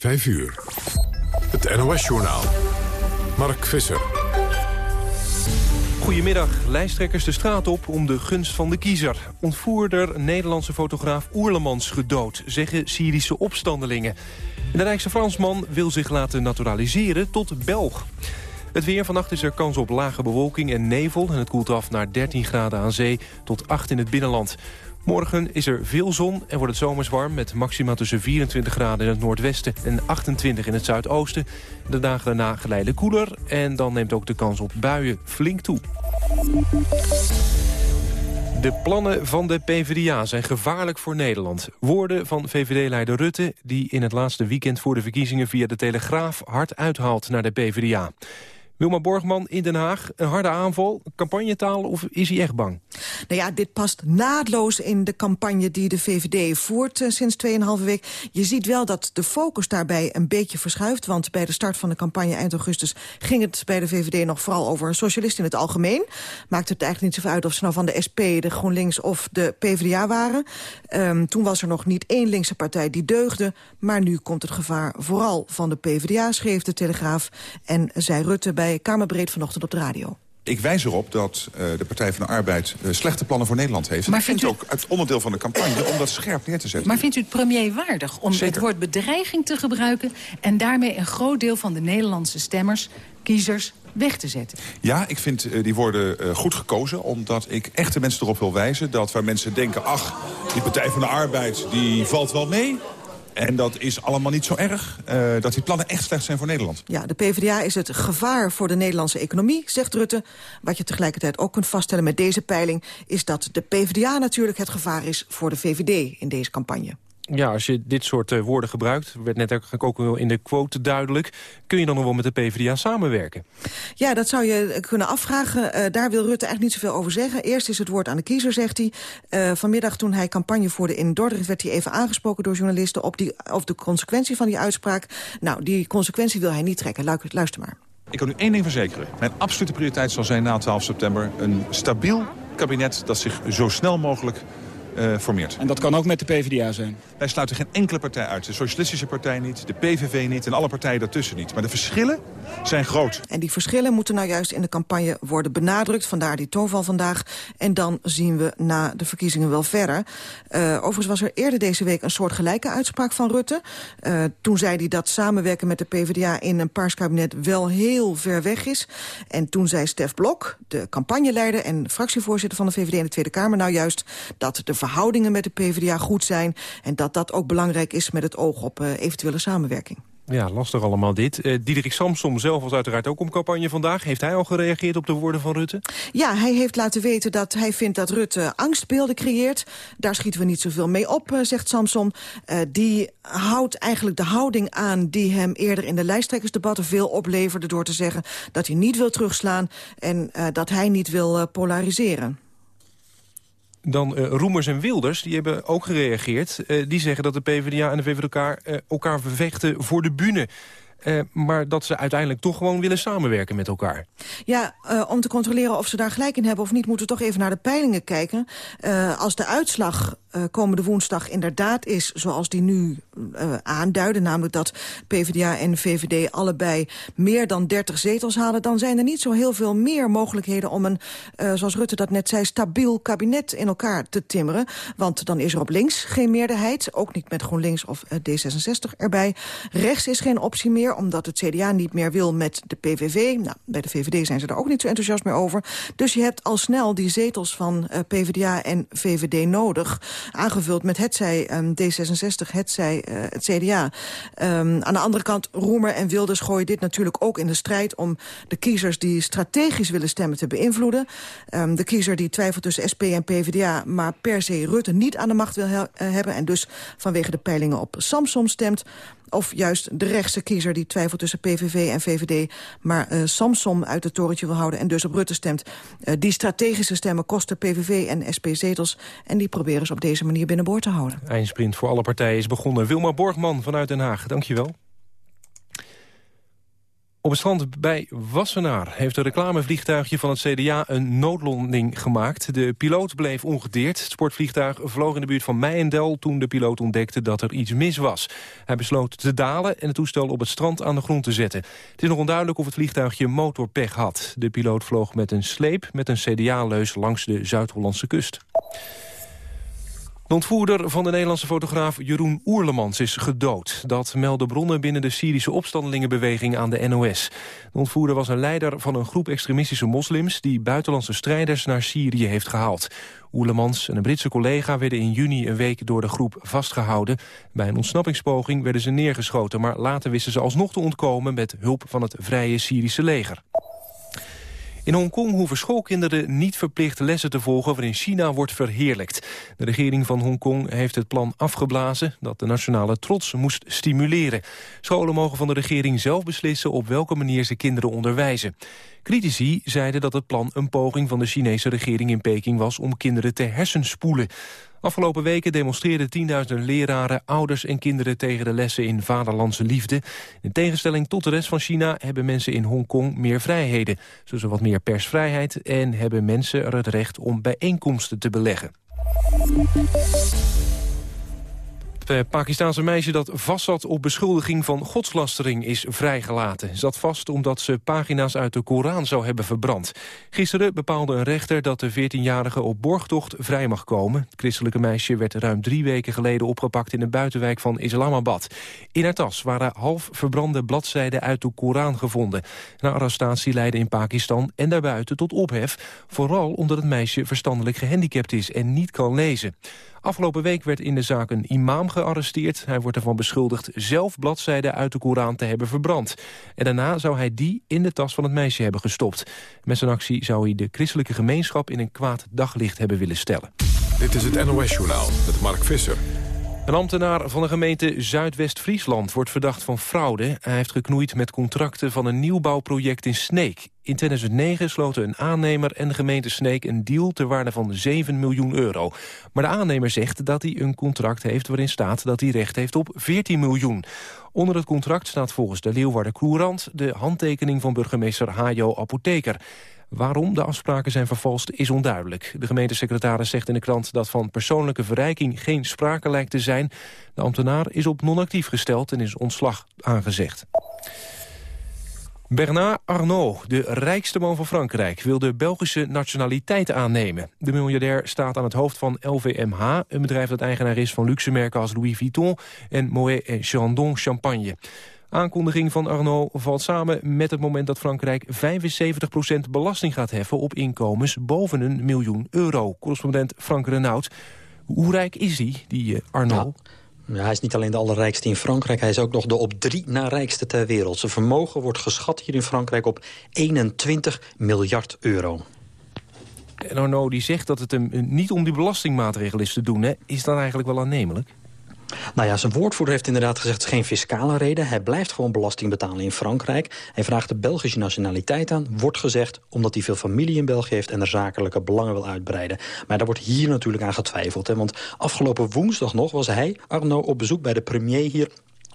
5 uur. Het NOS-journaal. Mark Visser. Goedemiddag. Lijsttrekkers de straat op om de gunst van de kiezer. Ontvoerder Nederlandse fotograaf Oerlemans gedood, zeggen Syrische opstandelingen. de rijkse Fransman wil zich laten naturaliseren tot Belg. Het weer vannacht is er kans op lage bewolking en nevel... en het koelt af naar 13 graden aan zee tot 8 in het binnenland. Morgen is er veel zon en wordt het zomers warm... met maxima tussen 24 graden in het noordwesten en 28 in het zuidoosten. De dagen daarna geleidelijk koeler en dan neemt ook de kans op buien flink toe. De plannen van de PvdA zijn gevaarlijk voor Nederland. Woorden van VVD-leider Rutte, die in het laatste weekend voor de verkiezingen via de Telegraaf hard uithaalt naar de PvdA. Wilma Borgman in Den Haag, een harde aanval, campagnetaal of is hij echt bang? Nou ja, dit past naadloos in de campagne die de VVD voert uh, sinds 2,5 week. Je ziet wel dat de focus daarbij een beetje verschuift. Want bij de start van de campagne eind augustus ging het bij de VVD nog vooral over een socialist in het algemeen. Maakt het eigenlijk niet zoveel uit of ze nou van de SP, de GroenLinks of de PvdA waren. Um, toen was er nog niet één linkse partij die deugde. Maar nu komt het gevaar vooral van de PvdA, schreef de Telegraaf. En zei Rutte bij Kamerbreed vanochtend op de radio. Ik wijs erop dat uh, de Partij van de Arbeid uh, slechte plannen voor Nederland heeft. Maar vindt u... ook het onderdeel van de campagne om dat scherp neer te zetten. Maar vindt u het premier waardig om Zeker. het woord bedreiging te gebruiken... en daarmee een groot deel van de Nederlandse stemmers, kiezers, weg te zetten? Ja, ik vind uh, die woorden goed gekozen. Omdat ik echt de mensen erop wil wijzen dat waar mensen denken... ach, die Partij van de Arbeid die valt wel mee... En dat is allemaal niet zo erg, uh, dat die plannen echt slecht zijn voor Nederland. Ja, de PvdA is het gevaar voor de Nederlandse economie, zegt Rutte. Wat je tegelijkertijd ook kunt vaststellen met deze peiling... is dat de PvdA natuurlijk het gevaar is voor de VVD in deze campagne. Ja, als je dit soort uh, woorden gebruikt, werd net ook, in de quote duidelijk... kun je dan nog wel met de PvdA samenwerken? Ja, dat zou je kunnen afvragen. Uh, daar wil Rutte eigenlijk niet zoveel over zeggen. Eerst is het woord aan de kiezer, zegt hij. Uh, vanmiddag toen hij campagne voerde in Dordrecht... werd hij even aangesproken door journalisten op, die, op de consequentie van die uitspraak. Nou, die consequentie wil hij niet trekken. Luister maar. Ik kan u één ding verzekeren. Mijn absolute prioriteit zal zijn na 12 september... een stabiel kabinet dat zich zo snel mogelijk uh, formeert. En dat kan ook met de PvdA zijn? Wij sluiten geen enkele partij uit. De Socialistische Partij niet, de PVV niet en alle partijen daartussen niet. Maar de verschillen zijn groot. En die verschillen moeten nou juist in de campagne worden benadrukt. Vandaar die toonval vandaag. En dan zien we na de verkiezingen wel verder. Uh, overigens was er eerder deze week een soort gelijke uitspraak van Rutte. Uh, toen zei hij dat samenwerken met de PvdA in een paars kabinet wel heel ver weg is. En toen zei Stef Blok, de campagneleider en fractievoorzitter van de VVD in de Tweede Kamer... nou juist dat de verhoudingen met de PvdA goed zijn... en dat dat ook belangrijk is met het oog op uh, eventuele samenwerking. Ja, lastig allemaal dit. Uh, Diederik Samsom zelf was uiteraard ook om campagne vandaag. Heeft hij al gereageerd op de woorden van Rutte? Ja, hij heeft laten weten dat hij vindt dat Rutte angstbeelden creëert. Daar schieten we niet zoveel mee op, uh, zegt Samsom. Uh, die houdt eigenlijk de houding aan die hem eerder in de lijsttrekkersdebatten veel opleverde... door te zeggen dat hij niet wil terugslaan en dat hij niet wil polariseren. Dan uh, Roemers en Wilders, die hebben ook gereageerd. Uh, die zeggen dat de PvdA en de VVD elkaar, uh, elkaar vervechten voor de bühne. Uh, maar dat ze uiteindelijk toch gewoon willen samenwerken met elkaar. Ja, om te controleren of ze daar gelijk in hebben of niet... moeten we toch even naar de peilingen kijken. Als de uitslag komende woensdag inderdaad is zoals die nu aanduiden... namelijk dat PvdA en VVD allebei meer dan 30 zetels halen... dan zijn er niet zo heel veel meer mogelijkheden om een, zoals Rutte dat net zei... stabiel kabinet in elkaar te timmeren. Want dan is er op links geen meerderheid, ook niet met GroenLinks of D66 erbij. Rechts is geen optie meer omdat het CDA niet meer wil met de PVV. Nou, bij de VVD zijn ze er ook niet zo enthousiast meer over. Dus je hebt al snel die zetels van PvdA en VVD nodig. Aangevuld met hetzij um, D66, hetzij uh, het CDA. Um, aan de andere kant, Roemer en Wilders gooien dit natuurlijk ook in de strijd... om de kiezers die strategisch willen stemmen te beïnvloeden. Um, de kiezer die twijfelt tussen SP en PvdA... maar per se Rutte niet aan de macht wil uh, hebben... en dus vanwege de peilingen op Samsom stemt... Of juist de rechtse kiezer die twijfelt tussen PVV en VVD... maar uh, uit het torentje wil houden en dus op Rutte stemt. Uh, die strategische stemmen kosten PVV en SP zetels... en die proberen ze op deze manier binnenboord te houden. Eindsprint voor alle partijen is begonnen. Wilma Borgman vanuit Den Haag, dankjewel. Op het strand bij Wassenaar heeft een reclamevliegtuigje van het CDA een noodlanding gemaakt. De piloot bleef ongedeerd. Het sportvliegtuig vloog in de buurt van Meijendel toen de piloot ontdekte dat er iets mis was. Hij besloot te dalen en het toestel op het strand aan de grond te zetten. Het is nog onduidelijk of het vliegtuigje motorpech had. De piloot vloog met een sleep met een CDA-leus langs de Zuid-Hollandse kust. De ontvoerder van de Nederlandse fotograaf Jeroen Oerlemans is gedood. Dat melden bronnen binnen de Syrische opstandelingenbeweging aan de NOS. De ontvoerder was een leider van een groep extremistische moslims... die buitenlandse strijders naar Syrië heeft gehaald. Oerlemans en een Britse collega werden in juni een week door de groep vastgehouden. Bij een ontsnappingspoging werden ze neergeschoten... maar later wisten ze alsnog te ontkomen met hulp van het Vrije Syrische leger. In Hongkong hoeven schoolkinderen niet verplicht lessen te volgen waarin China wordt verheerlijkt. De regering van Hongkong heeft het plan afgeblazen dat de nationale trots moest stimuleren. Scholen mogen van de regering zelf beslissen op welke manier ze kinderen onderwijzen. Critici zeiden dat het plan een poging van de Chinese regering in Peking was om kinderen te hersenspoelen. Afgelopen weken demonstreerden tienduizenden leraren, ouders en kinderen tegen de lessen in vaderlandse liefde. In tegenstelling tot de rest van China hebben mensen in Hongkong meer vrijheden. Zo wat meer persvrijheid en hebben mensen er het recht om bijeenkomsten te beleggen. Het eh, Pakistaanse meisje dat vastzat op beschuldiging van godslastering is vrijgelaten. Zat vast omdat ze pagina's uit de Koran zou hebben verbrand. Gisteren bepaalde een rechter dat de 14-jarige op borgtocht vrij mag komen. Het christelijke meisje werd ruim drie weken geleden opgepakt in een buitenwijk van Islamabad. In haar tas waren half verbrande bladzijden uit de Koran gevonden. Een arrestatie leidde in Pakistan en daarbuiten tot ophef. Vooral omdat het meisje verstandelijk gehandicapt is en niet kan lezen. Afgelopen week werd in de zaak een imam gearresteerd. Hij wordt ervan beschuldigd zelf bladzijden uit de Koran te hebben verbrand. En daarna zou hij die in de tas van het meisje hebben gestopt. Met zijn actie zou hij de christelijke gemeenschap in een kwaad daglicht hebben willen stellen. Dit is het NOS-journaal met Mark Visser. Een ambtenaar van de gemeente Zuidwest-Friesland wordt verdacht van fraude. Hij heeft geknoeid met contracten van een nieuwbouwproject in Sneek. In 2009 sloten een aannemer en de gemeente Sneek een deal ter waarde van 7 miljoen euro. Maar de aannemer zegt dat hij een contract heeft waarin staat dat hij recht heeft op 14 miljoen. Onder het contract staat volgens de Leeuwarden Courant de handtekening van burgemeester Hajo Apotheker. Waarom de afspraken zijn vervalst is onduidelijk. De gemeentesecretaris zegt in de krant dat van persoonlijke verrijking geen sprake lijkt te zijn. De ambtenaar is op non-actief gesteld en is ontslag aangezegd. Bernard Arnault, de rijkste man van Frankrijk, wil de Belgische nationaliteit aannemen. De miljardair staat aan het hoofd van LVMH, een bedrijf dat eigenaar is van luxemerken als Louis Vuitton en Moet Chandon Champagne. Aankondiging van Arnault valt samen met het moment dat Frankrijk 75% belasting gaat heffen op inkomens boven een miljoen euro. Correspondent Frank Renaud. Hoe rijk is die, die uh, Arnault? Ja. hij is niet alleen de allerrijkste in Frankrijk... hij is ook nog de op drie na rijkste ter wereld. Zijn vermogen wordt geschat hier in Frankrijk op 21 miljard euro. En Arnaud die zegt dat het hem niet om die belastingmaatregel is te doen. Hè? Is dat eigenlijk wel aannemelijk? Nou ja, zijn woordvoerder heeft inderdaad gezegd... geen fiscale reden. Hij blijft gewoon belasting betalen in Frankrijk. Hij vraagt de Belgische nationaliteit aan. Wordt gezegd omdat hij veel familie in België heeft... en er zakelijke belangen wil uitbreiden. Maar daar wordt hier natuurlijk aan getwijfeld. Hè? Want afgelopen woensdag nog was hij, Arno, op bezoek bij de premier hier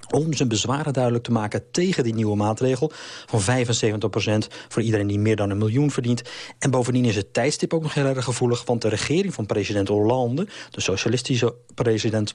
om zijn bezwaren duidelijk te maken tegen die nieuwe maatregel... van 75% voor iedereen die meer dan een miljoen verdient. En bovendien is het tijdstip ook nog heel erg gevoelig... want de regering van president Hollande, de socialistische president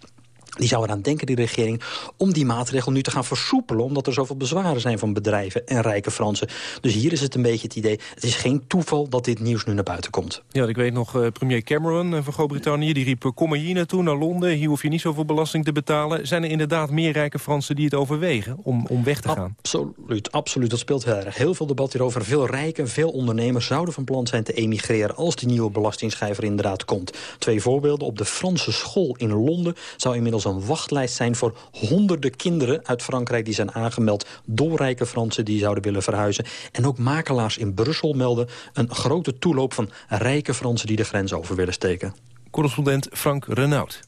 die zou eraan denken, die regering, om die maatregel nu te gaan versoepelen... omdat er zoveel bezwaren zijn van bedrijven en rijke Fransen. Dus hier is het een beetje het idee... het is geen toeval dat dit nieuws nu naar buiten komt. Ja, ik weet nog, uh, premier Cameron uh, van Groot-Brittannië... die riep, kom maar hier naartoe, naar Londen. Hier hoef je niet zoveel belasting te betalen. Zijn er inderdaad meer rijke Fransen die het overwegen om, om weg te gaan? Absoluut, absoluut. Dat speelt heel erg. Heel veel debat hierover. Veel rijken, veel ondernemers zouden van plan zijn te emigreren... als die nieuwe belastingschijver inderdaad komt. Twee voorbeelden. Op de Franse school in Londen zou inmiddels een wachtlijst zijn voor honderden kinderen uit Frankrijk... die zijn aangemeld door rijke Fransen die zouden willen verhuizen. En ook makelaars in Brussel melden een grote toeloop van rijke Fransen... die de grens over willen steken. Correspondent Frank Renaud.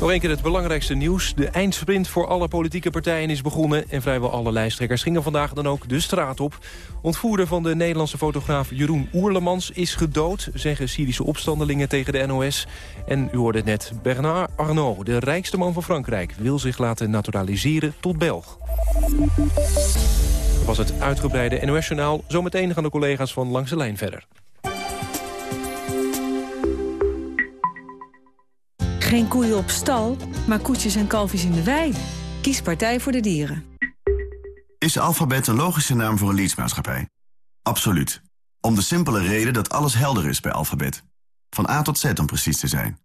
Nog een keer het belangrijkste nieuws. De eindsprint voor alle politieke partijen is begonnen... en vrijwel alle lijsttrekkers gingen vandaag dan ook de straat op. Ontvoerder van de Nederlandse fotograaf Jeroen Oerlemans is gedood... zeggen Syrische opstandelingen tegen de NOS. En u hoorde het net, Bernard Arnault, de rijkste man van Frankrijk... wil zich laten naturaliseren tot Belg. Was het uitgebreide NOS-journaal. Zometeen gaan de collega's van Langs de Lijn verder. Geen koeien op stal, maar koetjes en kalfjes in de wei. Kies Partij voor de Dieren. Is Alphabet een logische naam voor een leadsmaatschappij? Absoluut. Om de simpele reden dat alles helder is bij Alphabet. Van A tot Z om precies te zijn.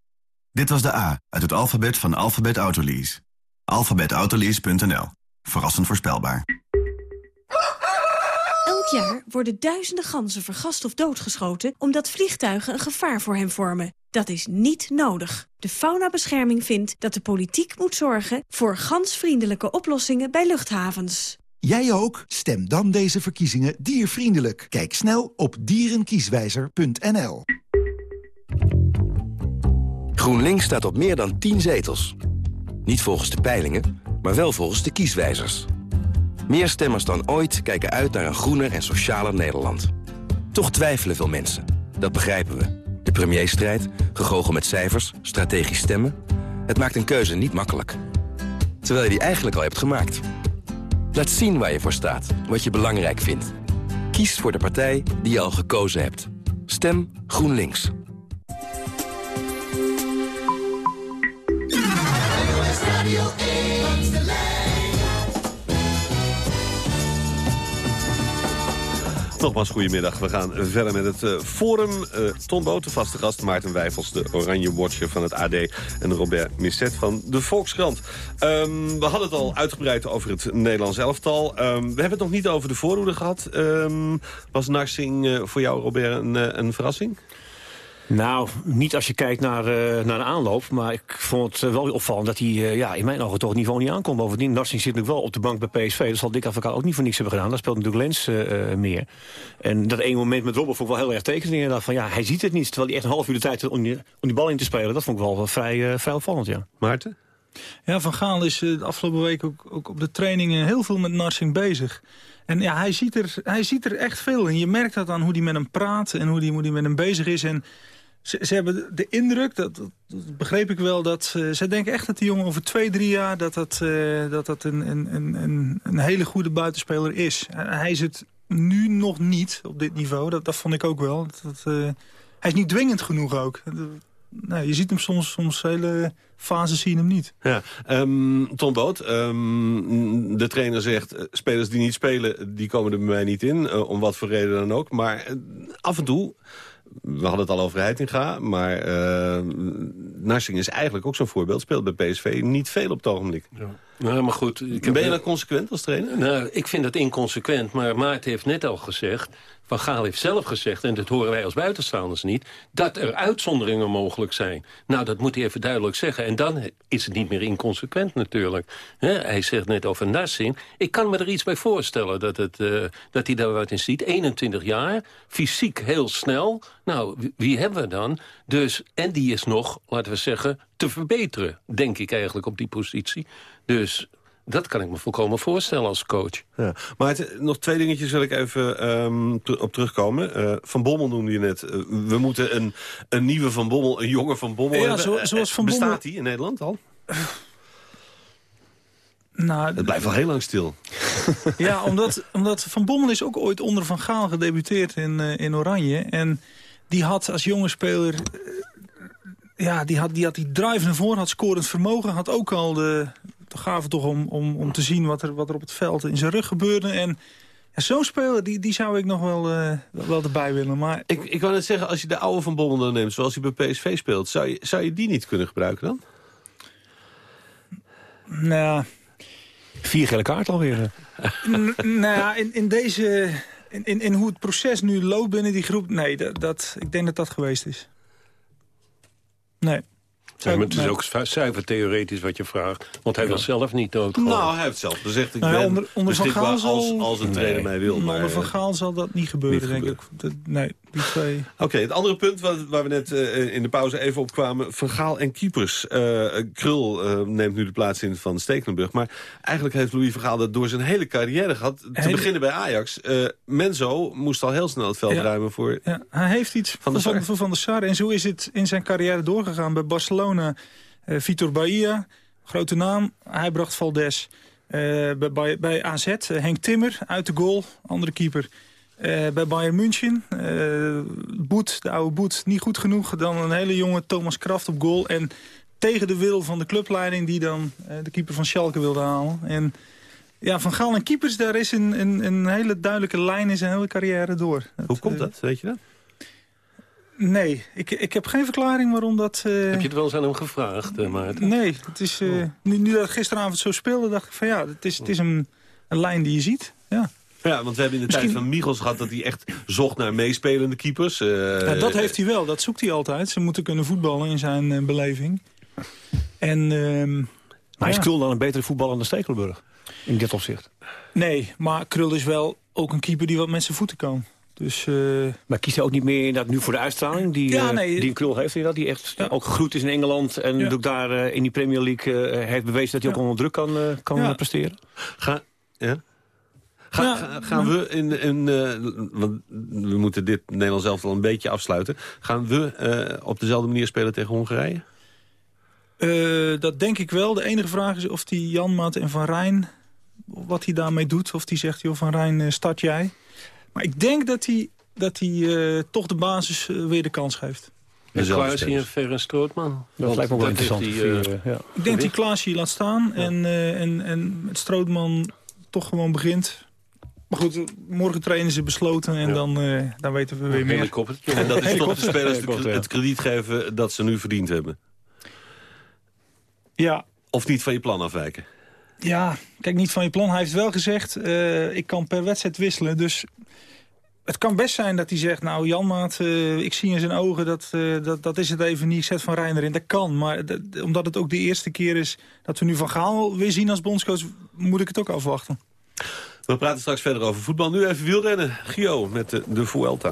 Dit was de A uit het alfabet van Alphabet Autolease. Alphabetautolease.nl. Verrassend voorspelbaar. Jaar worden duizenden ganzen vergast of doodgeschoten... omdat vliegtuigen een gevaar voor hen vormen. Dat is niet nodig. De faunabescherming vindt dat de politiek moet zorgen... voor gansvriendelijke oplossingen bij luchthavens. Jij ook? Stem dan deze verkiezingen diervriendelijk. Kijk snel op dierenkieswijzer.nl. GroenLinks staat op meer dan 10 zetels. Niet volgens de peilingen, maar wel volgens de kieswijzers. Meer stemmers dan ooit kijken uit naar een groener en socialer Nederland. Toch twijfelen veel mensen. Dat begrijpen we. De premierstrijd, gegogel met cijfers, strategisch stemmen... het maakt een keuze niet makkelijk. Terwijl je die eigenlijk al hebt gemaakt. Laat zien waar je voor staat, wat je belangrijk vindt. Kies voor de partij die je al gekozen hebt. Stem GroenLinks. Nogmaals, goedemiddag. We gaan verder met het uh, Forum. Uh, Boot, de vaste gast. Maarten Wijfels, de Oranje Watcher van het AD. En Robert Misset van de Volkskrant. Um, we hadden het al uitgebreid over het Nederlands elftal. Um, we hebben het nog niet over de voorhoede gehad. Um, was Narsing uh, voor jou, Robert, een, een verrassing? Nou, niet als je kijkt naar, uh, naar de aanloop. Maar ik vond het wel opvallend dat hij uh, ja, in mijn ogen toch het niveau niet aankomt. Bovendien, Narsing zit natuurlijk wel op de bank bij PSV. Dat zal Dick Advocaat ook niet voor niks hebben gedaan. Daar speelt natuurlijk Lens uh, meer. En dat ene moment met Robben vond ik wel heel erg tekenend. Van, ja, hij ziet het niet, terwijl hij echt een half uur de tijd om die, om die bal in te spelen. Dat vond ik wel vrij, vrij opvallend, ja. Maarten? Ja, Van Gaal is de afgelopen week ook, ook op de trainingen heel veel met Narsing bezig. En ja, hij ziet, er, hij ziet er echt veel in. Je merkt dat aan hoe hij met hem praat en hoe hij, hoe hij met hem bezig is. En ze, ze, hebben de indruk, dat, dat, begreep ik wel, dat uh, ze denken echt dat die jongen over twee, drie jaar... dat dat, uh, dat, dat een, een, een, een hele goede buitenspeler is. Uh, hij is het nu nog niet op dit niveau, dat, dat vond ik ook wel. Dat, hij is niet dwingend genoeg ook. Nou, je ziet hem soms, soms hele fases zien hem niet. Ja, um, Tom Boot, um, de trainer zegt... spelers die niet spelen, die komen er bij mij niet in. om wat voor reden dan ook. Maar af en toe we hadden het al over Heitinga, maar uh, Narsing is eigenlijk ook zo'n voorbeeld. Speelt bij PSV niet veel op het ogenblik. Ja. Nou, maar goed, ik ben je dan consequent als trainer? Nou, ik vind dat inconsequent, maar Maarten heeft net al gezegd... Van Gaal heeft zelf gezegd, en dat horen wij als buitenstaanders niet... dat er uitzonderingen mogelijk zijn. Nou, dat moet hij even duidelijk zeggen. En dan is het niet meer inconsequent natuurlijk. hij zegt net over Nassing. Ik kan me er iets bij voorstellen dat, het, uh, dat hij daar wat in ziet. 21 jaar, fysiek heel snel. Nou, wie hebben we dan? Dus, en die is nog, laten we zeggen, te verbeteren, denk ik eigenlijk op die positie. Dus dat kan ik me volkomen voorstellen als coach. Ja. Maar het, nog twee dingetjes wil ik even um, op terugkomen. Uh, van Bommel noemde je net. Uh, we moeten een, een nieuwe Van Bommel, een jonge Van Bommel ja, hebben. Zo, zoals van Bestaat Bommel... die in Nederland al? Nou, het blijft al heel lang stil. ja, omdat, omdat Van Bommel is ook ooit onder Van Gaal gedebuteerd in, uh, in Oranje. En die had als jonge speler... ja, die had, die had die drive naar voren, had scorend vermogen. Had ook al de, gave toch om, om, om te zien wat er, wat er op het veld in zijn rug gebeurde. En ja, zo'n speler, die, die zou ik nog wel, uh, wel erbij willen. Maar... Ik, ik wou net zeggen, als je de oude Van Bommel dan neemt... zoals hij bij PSV speelt, zou je, zou je die niet kunnen gebruiken dan? Nou... Vier gele kaart alweer. nou ja, in, in deze... In, in, in hoe het proces nu loopt binnen die groep... Nee, dat, dat, ik denk dat dat geweest is. Nee. Ja, maar het is ook cijfertheoretisch wat je vraagt. Want hij wil zelf niet doodgaan. Nou, hij heeft zelf gezegd, ik nou, ben onder, onder Van Gaal als, als een trainer mij wil. Maar, onder Van Gaal zal dat niet gebeuren, niet denk gebeuren. ik. Dat, nee. Oké, het andere punt waar, waar we net uh, in de pauze even op kwamen... Van Gaal en keepers. Uh, Krul uh, neemt nu de plaats in van Stekelenburg. Maar eigenlijk heeft Louis van Gaal dat door zijn hele carrière gehad. Te Hele- beginnen bij Ajax. Menzo moest al heel snel het veld Ja. ruimen voor... Ja, hij heeft iets Van van, Sar. van, van der Sar. En zo is het in zijn carrière doorgegaan. Bij Barcelona, eh Vitor Bahia, grote naam. Hij bracht Valdes. Eh, bij, bij, AZ, eh, Henk Timmer, uit de goal, andere keeper. Eh, bij Bayern München, eh Boet, de oude Boet, niet goed genoeg. Dan een hele jonge Thomas Kraft op goal. En tegen de wil van de clubleiding die dan eh, de keeper van Schalke wilde halen. En ja, Van Gaal en keepers, daar is een, een, een hele duidelijke lijn in zijn hele carrière door. Hoe komt dat, weet je dat? Nee, ik, ik heb geen verklaring waarom dat... eh, Heb je het wel eens aan hem gevraagd, eh, Maarten? Nee, het is, eh, nu, nu dat gisteravond zo speelde, dacht ik van ja, het is, het is een, een lijn die je ziet. Ja. Ja, want we hebben in de Misschien- tijd van Michels gehad... dat hij echt zocht naar meespelende keepers. Eh, Ja, dat heeft hij wel, dat zoekt hij altijd. Ze moeten kunnen voetballen in zijn eh, beleving. En, ehm, Maar is ja. Krul dan een betere voetballer dan Stekelenburg? In dit opzicht. Nee, maar Krul is wel ook een keeper die wat met zijn voeten kan. Dus, eh, Maar kiest hij ook niet meer inderdaad nu voor de uitstraling die, Ja, eh, nee. die een Krul heeft? inderdaad, Die echt ook gegroeid is in Engeland en Ja. ook daar eh, in die Premier League eh, heeft bewezen dat hij ook onder druk kan, eh, kan Ja. eh, presteren? Ga, ja? Ga, Ja, ga- gaan we in... in eh, want we moeten dit Nederlands zelf al een beetje afsluiten. Gaan we eh, op dezelfde manier spelen tegen Hongarije? eh, dat denk ik wel. De enige vraag is of die Janmaat en Van Rijn, wat hij daarmee doet. Of hij zegt, joh Van Rijn, start jij. Maar ik denk dat hij, dat hij eh, toch de basis weer de kans geeft. En Kluis en Ver en Strootman. Dat lijkt me wel interessant. eh, eh, ja. Ik denk dat hij Klaasje laat staan en, eh, en, en met Strootman toch gewoon begint. Maar goed, morgen trainen ze besloten en dan, eh, dan weten we weer meer. helikoptertje. En dat is toch de spelers het krediet geven dat ze nu verdiend hebben. Ja, Of niet van je plan afwijken. ja, kijk niet van je plan. Hij heeft wel gezegd, eh, ik kan per wedstrijd wisselen. Dus het kan best zijn dat hij zegt, nou Janmaat, eh, ik zie in zijn ogen dat, eh, dat, dat is het even niet. Ik zet Van Rijn erin. Dat kan, maar dat- omdat het ook de eerste keer is dat we nu Van Gaal weer zien als bondscoach, moet ik het ook afwachten. We praten straks verder over voetbal. Nu even wielrennen. Gio met de, de Vuelta.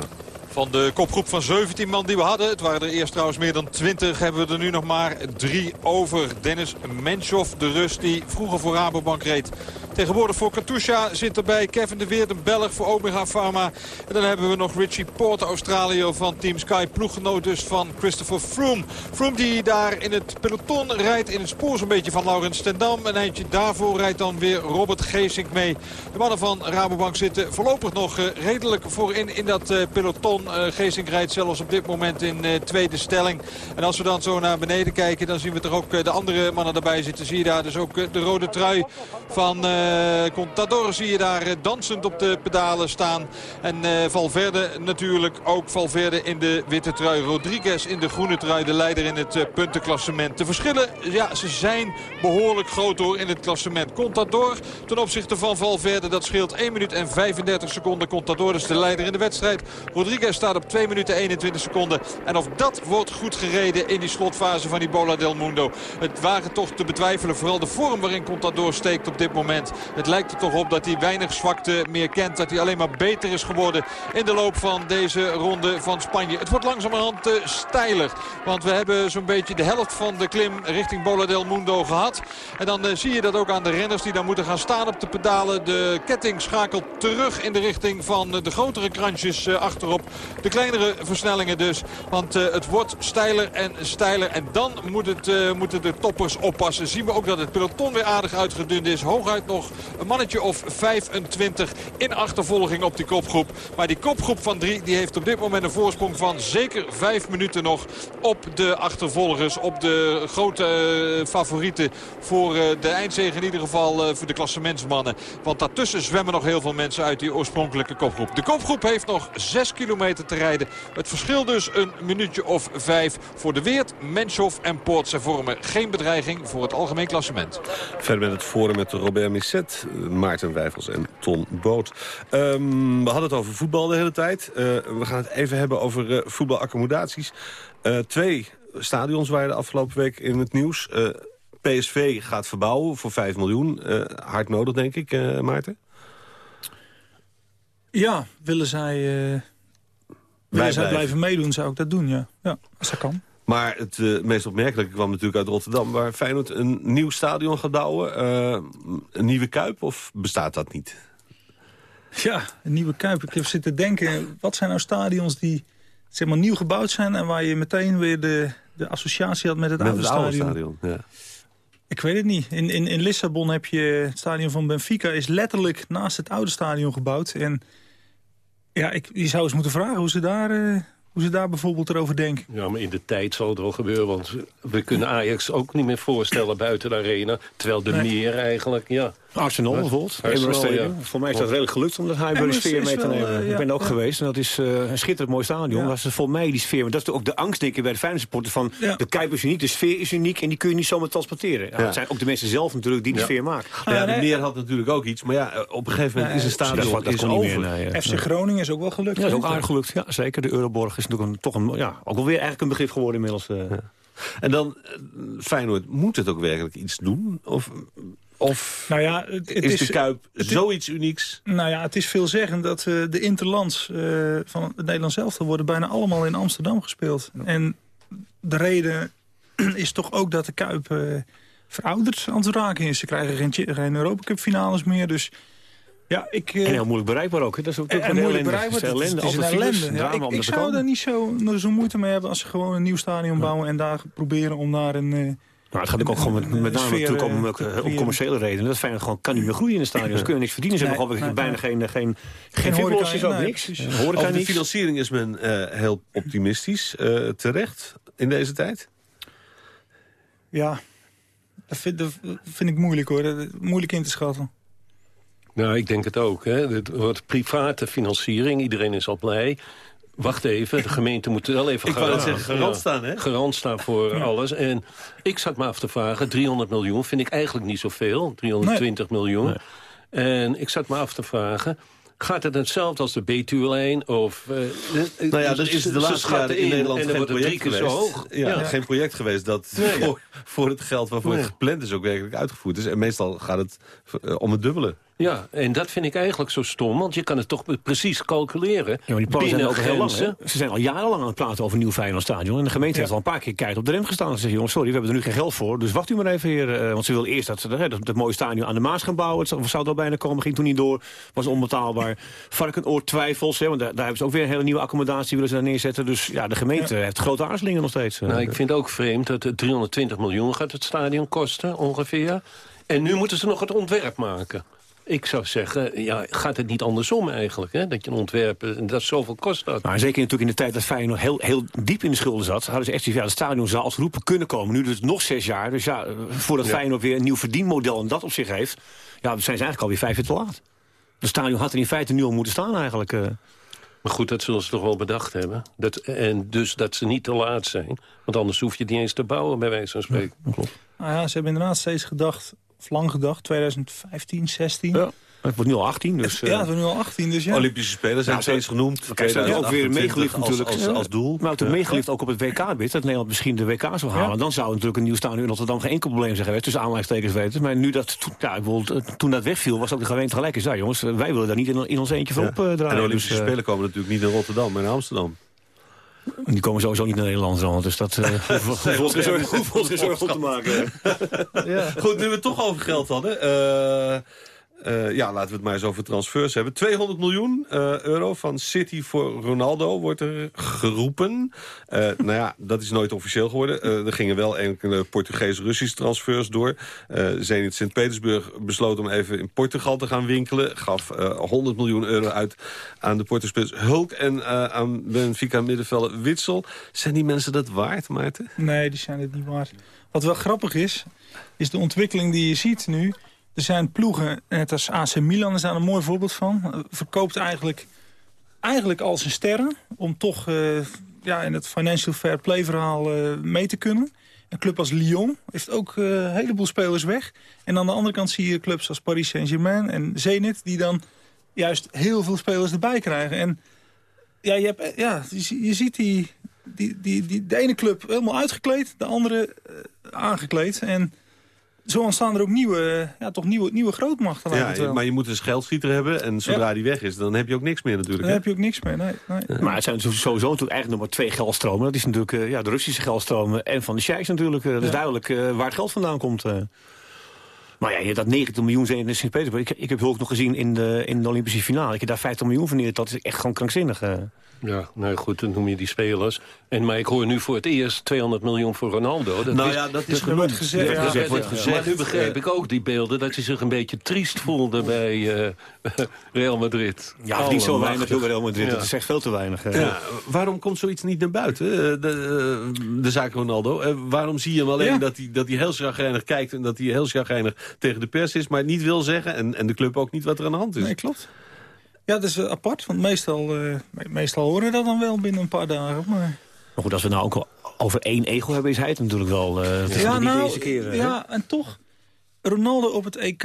Van de kopgroep van 17 man die we hadden. Het waren er eerst trouwens meer dan 20. Hebben we er nu nog maar drie over. Dennis Menchoff, de Rus die vroeger voor Rabobank reed. Tegenwoordig voor Katusha zit erbij Kevin de Weert, een Belg voor Omega Pharma. En dan hebben we nog Richie Porte, Australië van Team Sky. Ploeggenoot dus van Christopher Froome. Froome die daar in het peloton rijdt in het spoor zo'n beetje van Laurens Stendam. Een eindje daarvoor rijdt dan weer Robert Geesink mee. De mannen van Rabobank zitten voorlopig nog eh, redelijk voorin in dat eh, peloton. Eh Geesink rijdt zelfs op dit moment in eh, tweede stelling. En als we dan zo naar beneden kijken, dan zien we er ook eh, de andere mannen erbij zitten. Zie je daar dus ook de rode trui van Contador zie je daar dansend op de pedalen staan. En Valverde natuurlijk ook Valverde in de witte trui. Rodriguez in de groene trui, de leider in het puntenklassement. De verschillen, ja, ze zijn behoorlijk groot hoor in het klassement. Contador ten opzichte van Valverde, dat scheelt 1 minuut en 35 seconden. Contador is de leider in de wedstrijd. Rodriguez staat op 2 minuten 21 seconden. En of dat wordt goed gereden in die slotfase van die Bola del Mundo. Het waren toch te betwijfelen. Vooral de vorm waarin Contador steekt op dit moment. Het lijkt er toch op dat hij weinig zwakte meer kent. Dat hij alleen maar beter is geworden in de loop van deze ronde van Spanje. Het wordt langzamerhand uh, steiler. Want we hebben zo'n beetje de helft van de klim richting Bola del Mundo gehad. En dan uh, zie je dat ook aan de renners die dan moeten gaan staan op de pedalen. De ketting schakelt terug in de richting van de grotere krantjes achterop. De kleinere versnellingen dus. Want het wordt steiler en steiler. En dan moet het, moeten de toppers oppassen. Zien we ook dat het peloton weer aardig uitgedund is. Hooguit nog een mannetje of 25 in achtervolging op die kopgroep. Maar die kopgroep van drie die heeft op dit moment een voorsprong van zeker vijf minuten nog op de achtervolgers. Op de grote uh, favorieten voor de eindzege in ieder geval voor de klassementsmannen. Want daartussen zwemmen nog heel veel mensen uit die oorspronkelijke kopgroep. De kopgroep heeft nog zes kilometer te rijden. Het verschil dus een minuutje of vijf voor de Weert, Menshoff en Poort. Zij vormen geen bedreiging voor het algemeen klassement. Verder met het forum met Robert Misset, Maarten Wijfels en Ton Boot. Um, we hadden het over voetbal de hele tijd. Uh, we gaan het even hebben over uh, voetbalaccommodaties. Uh, twee stadions waren de afgelopen week in het nieuws. Uh, PSV gaat verbouwen voor 5 miljoen. Uh, hard nodig, denk ik, uh, Maarten? Ja, willen zij willen zij blijven meedoen, zou ik dat doen, ja. Ja, als dat kan. Maar het uh, meest opmerkelijke kwam natuurlijk uit Rotterdam... waar Feyenoord een nieuw stadion gaat bouwen. Uh, een nieuwe Kuip, of bestaat dat niet? Ja, een nieuwe Kuip. Ik heb zitten denken, wat zijn nou stadions die zeg maar, nieuw gebouwd zijn... en waar je meteen weer de, de associatie had met het, met oude, het oude stadion? stadion ja. Ik weet het niet. In, in, in Lissabon heb je het stadion van Benfica... is letterlijk naast het oude stadion gebouwd. En ja, ik, je zou eens moeten vragen hoe ze daar... Uh, hoe ze daar bijvoorbeeld erover denken. Ja, maar in de tijd zal het wel gebeuren. Want we kunnen Ajax ook niet meer voorstellen buiten de arena. Terwijl de nee. meer eigenlijk, ja... Arsenal bijvoorbeeld. Arsenal, ja. Voor mij is dat redelijk gelukt om dat Highbury sfeer mee te nemen. Uh, ja, ik ben er ook ja. geweest en dat is uh, een schitterend mooi stadion. Dat is voor mij die sfeer. Maar dat is ook de angst denk ik bij de Feyenoord supporters van... de Kuip is uniek, de sfeer is uniek en die kun je niet zomaar transporteren. Het zijn ook de mensen zelf natuurlijk die die sfeer maken. Ja, de meer had natuurlijk ook iets. Maar ja, op een gegeven moment is een stadion dat, dat is over. Meer, nee, FC Groningen is ook wel gelukt. Ja, is ook aardig gelukt. Ja, zeker. De Euroborg is natuurlijk een, toch een, ja, ook wel weer eigenlijk een begrip geworden inmiddels. En dan, Feyenoord, moet het ook werkelijk iets doen? Of... Of nou ja, het, het is, is de Kuip zoiets unieks? Nou ja, het is veelzeggend dat uh, de interlands uh, van het Nederlands elftal worden bijna allemaal in Amsterdam gespeeld. Ja. En de reden is toch ook dat de Kuip uh, verouderd aan het raken is. Ze krijgen geen, geen Europa Cup finales meer, dus... Ja, ik, en heel moeilijk bereikbaar ook. Dat is ook en, en moeilijk bereikbaar. Het is, het is een ellende. Ja, ik, ik zou daar niet zo, zo moeite mee hebben als ze gewoon een nieuw stadion bouwen... en daar proberen om daar een nou, het gaat ook gewoon met, met name natuurlijk om, uh, om commerciële redenen. Dat Feyenoord gewoon kan niet meer groeien in de stadion. Ze kunnen niks verdienen. Ze nee, hebben nee, bijna nee. geen, geen, geen, geen horeca, ook niks. Horeca Over de financiering is men uh, heel optimistisch. Uh, terecht in deze tijd? Ja, dat vind, dat vind ik moeilijk hoor. Moeilijk in te schatten. Nou, ik denk het ook. Hè. Het wordt private financiering. Iedereen is al blij. Wacht even, de gemeente moet wel even ik garant, zeggen, garant staan, hè? garant staan voor ja. alles. En ik zat me af te vragen, 300 miljoen vind ik eigenlijk niet zoveel. 320 nee. miljoen. Nee. En ik zat me af te vragen... Gaat het hetzelfde als de Betuwe-lijn? Of, uh, nou ja, dat is de laatste jaren in Nederland geen project geweest. Zo hoog. Ja, ja, geen project geweest dat nee, voor, voor, het geld waarvoor nee. het gepland is ook werkelijk uitgevoerd is. En meestal gaat het uh, om het dubbele. Ja, en dat vind ik eigenlijk zo stom, want je kan het toch precies calculeren. Ja, maar die plannen zijn ook heel lang. Ze zijn al jarenlang aan het praten over een nieuw Feyenoordstadion. En de gemeente ja. heeft al een paar keer keihard op de rem gestaan. Ze zeggen, jongens, sorry, we hebben er nu geen geld voor. Dus wacht u maar even hier. Uh, want ze wilden eerst dat ze dat, dat, dat mooie stadion aan de Maas gaan bouwen. Het zou er bijna komen, ging toen niet door. Was onbetaalbaar. Varkenoord twijfels, hè, want daar, daar, hebben ze ook weer een hele nieuwe accommodatie willen ze daar neerzetten. Dus ja, de gemeente ja. heeft grote aarzelingen nog steeds. Nou, ik vind ook vreemd dat het 320 miljoen gaat het stadion kosten, ongeveer. En nu moeten ze nog het ontwerp maken. Ik zou zeggen, ja, gaat het niet andersom eigenlijk? Hè? Dat je een ontwerp, dat zoveel kost dat. Nou, zeker natuurlijk in de tijd dat Feyenoord heel, heel diep in de schulden zat... hadden ze echt ja, het stadion zal als roepen kunnen komen. Nu dus het nog zes jaar. Dus ja, voordat ja. Feyenoord weer een nieuw verdienmodel... en dat op zich heeft, ja, zijn ze eigenlijk alweer vijf jaar te laat. Het stadion had er in feite nu al moeten staan eigenlijk... Uh. Maar goed, dat zullen ze toch wel bedacht hebben. Dat, en dus dat ze niet te laat zijn. Want anders hoef je het niet eens te bouwen, bij wijze van spreken. Ja, klopt. Nou ja, ze hebben inderdaad steeds gedacht lang gedacht, 2015, 16. Ja. Het wordt nu al 18, dus... Ja, het wordt nu al 18, dus ja. Olympische Spelen zijn ja, steeds genoemd. Kijk, ze ook weer meegelift natuurlijk. Als, als, als doel. Maar ook ja. meegelift ook op het WK-bid. Dat Nederland misschien de WK zou halen. Ja. Dan zou natuurlijk een nieuw stadion in Rotterdam geen enkel probleem zijn geweest. Tussen aanleidingstekens weten. Maar nu dat, ja, ik bedoel, toen dat wegviel, was ook de gemeente gelijk eens. Ja, jongens, wij willen daar niet in, in ons eentje voor op uh, draaien. En de Olympische dus, Spelen komen natuurlijk niet in Rotterdam, maar in Amsterdam. Die komen sowieso niet naar Nederland, dus dat uh, hoeft ons geen zorgen te maken. ja. Goed, nu we het toch over geld hadden. Uh, uh, ja, laten we het maar eens over transfers hebben. 200 miljoen uh, euro van City voor Ronaldo wordt er geroepen. Uh, nou ja, dat is nooit officieel geworden. er gingen wel enkele Portugees-Russische transfers door. Zenit Sint-Petersburg besloot om even in Portugal te gaan winkelen. Gaf 100 miljoen euro uit aan de Portugese Hulk en aan Benfica middenvelder Witsel. Zijn die mensen dat waard, Maarten? Nee, die zijn het niet waard. Wat wel grappig is, is de ontwikkeling die je ziet nu... Er zijn ploegen, net als AC Milan is daar een mooi voorbeeld van. Verkoopt eigenlijk, eigenlijk al zijn sterren om toch uh, ja, in het financial fair play verhaal uh, mee te kunnen. Een club als Lyon heeft ook een heleboel spelers weg. En aan de andere kant zie je clubs als Paris Saint-Germain en Zenit... die dan juist heel veel spelers erbij krijgen. En ja, je, hebt, ja, je ziet die, die, die, die, de ene club helemaal uitgekleed, de andere aangekleed. En zo ontstaan er ook nieuwe, ja, toch nieuwe, nieuwe grootmachten. Ja, maar je moet dus geldschieter hebben. En zodra die weg is, dan heb je ook niks meer natuurlijk. Dan heb je ook niks meer, nee. nee. Maar het zijn sowieso natuurlijk eigenlijk nog maar twee geldstromen. Dat is natuurlijk uh, ja, de Russische geldstromen en van de Sheiks natuurlijk. Uh, dat is duidelijk uh, waar het geld vandaan komt. Maar ja, dat 90 miljoen zijn in Sint-Petersburg. Ik, ik heb ook nog gezien in de, in de Olympische finale. Ik heb daar 50 miljoen van neer. Dat is echt gewoon krankzinnig. Ja, nou goed, dan noem je die spelers. En, maar ik hoor nu voor het eerst 200 miljoen voor Ronaldo. Dat nou ja, dat is genoemd. gezegd. Ja, gezegd, wordt gezegd. Maar nu begreep ik ook die beelden dat hij zich een beetje triest voelde bij uh, Real Madrid. Ja, niet zo weinig bij Real Madrid. Ja. Dat is echt veel te weinig. Ja, waarom komt zoiets niet naar buiten, de, de, de zaak Ronaldo? Uh, waarom zie je hem alleen dat hij dat hij heel chagrijnig kijkt... en dat hij heel chagrijnig tegen de pers is, maar niet wil zeggen... en, en de club ook niet wat er aan de hand is? Nee, klopt. Ja, dat is uh, apart, want meestal, uh, meestal horen we dat dan wel binnen een paar dagen. Maar... maar goed, als we nou ook over één ego hebben, is hij het natuurlijk wel. Uh, ja, nou, deze keer. Ja, en toch, Ronaldo op het EK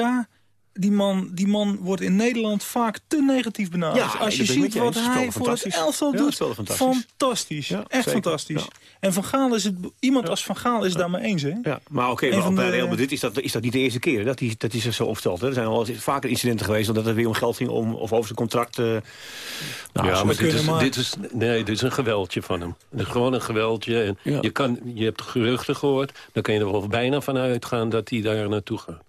die man, die man wordt in Nederland vaak te negatief benaderd. Ja, Als je ziet wat hij voor het elftal ja, doet, fantastisch. fantastisch. Ja, echt zeker. fantastisch. En Van Gaal is het, iemand als Van Gaal is het daarmee eens. Hè? Ja, maar oké, okay, bij Real Madrid is dat, is dat niet de eerste keer dat hij, dat hij zich zo opstelt. Hè? Er zijn al vaker incidenten geweest dat het weer om geld ging om, of over zijn contract. Uh, nou, ja, maar dit is, maar dit is, nee, dit is een geweldje van hem. Gewoon een geweldje. En je, kan, je hebt geruchten gehoord, dan kan je er wel bijna van uitgaan dat hij daar naartoe gaat.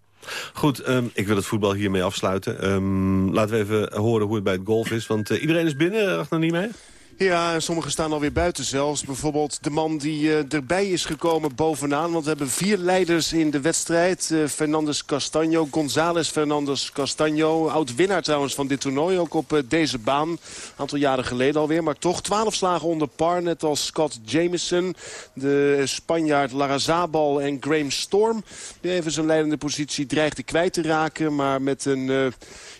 Goed, um, ik wil het voetbal hiermee afsluiten. Um, laten we even horen hoe het bij het golf is. Want uh, iedereen is binnen, achter niet mee? Ja, en sommigen staan alweer buiten zelfs. Bijvoorbeeld de man die uh, erbij is gekomen bovenaan. Want we hebben vier leiders in de wedstrijd. Uh, Fernandes Castanjo, González Fernandes Castanjo. Oud-winnaar trouwens van dit toernooi, ook op uh, deze baan. Een aantal jaren geleden alweer, maar toch twaalf slagen onder par. Net als Scott Jameson, de Spanjaard Larrazabal en Graham Storm. Die even zijn leidende positie dreigde kwijt te raken. Maar met een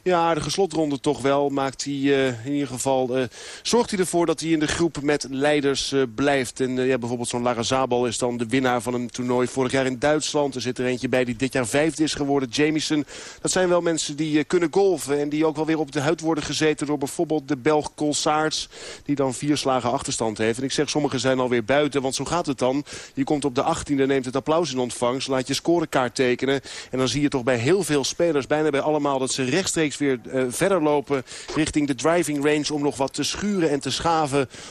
ja, aardige slotronde toch wel maakt hij in ieder geval... zorgt hij ervoor dat hij in de groep met leiders uh, blijft. En uh, ja, bijvoorbeeld zo'n Lara Zabal is dan de winnaar van een toernooi vorig jaar in Duitsland. Er zit er eentje bij die dit jaar vijfde is geworden, Jamieson. Dat zijn wel mensen die uh, kunnen golven en die ook wel weer op de huid worden gezeten door bijvoorbeeld de Belg Colsaerts. Die dan vier slagen achterstand heeft. En ik zeg, sommigen zijn alweer buiten, want zo gaat het dan. Je komt op de 18e, neemt het applaus in ontvangst, laat je scorekaart tekenen. En dan zie je toch bij heel veel spelers, bijna bij allemaal, dat ze rechtstreeks weer verder lopen richting de driving range om nog wat te schuren en te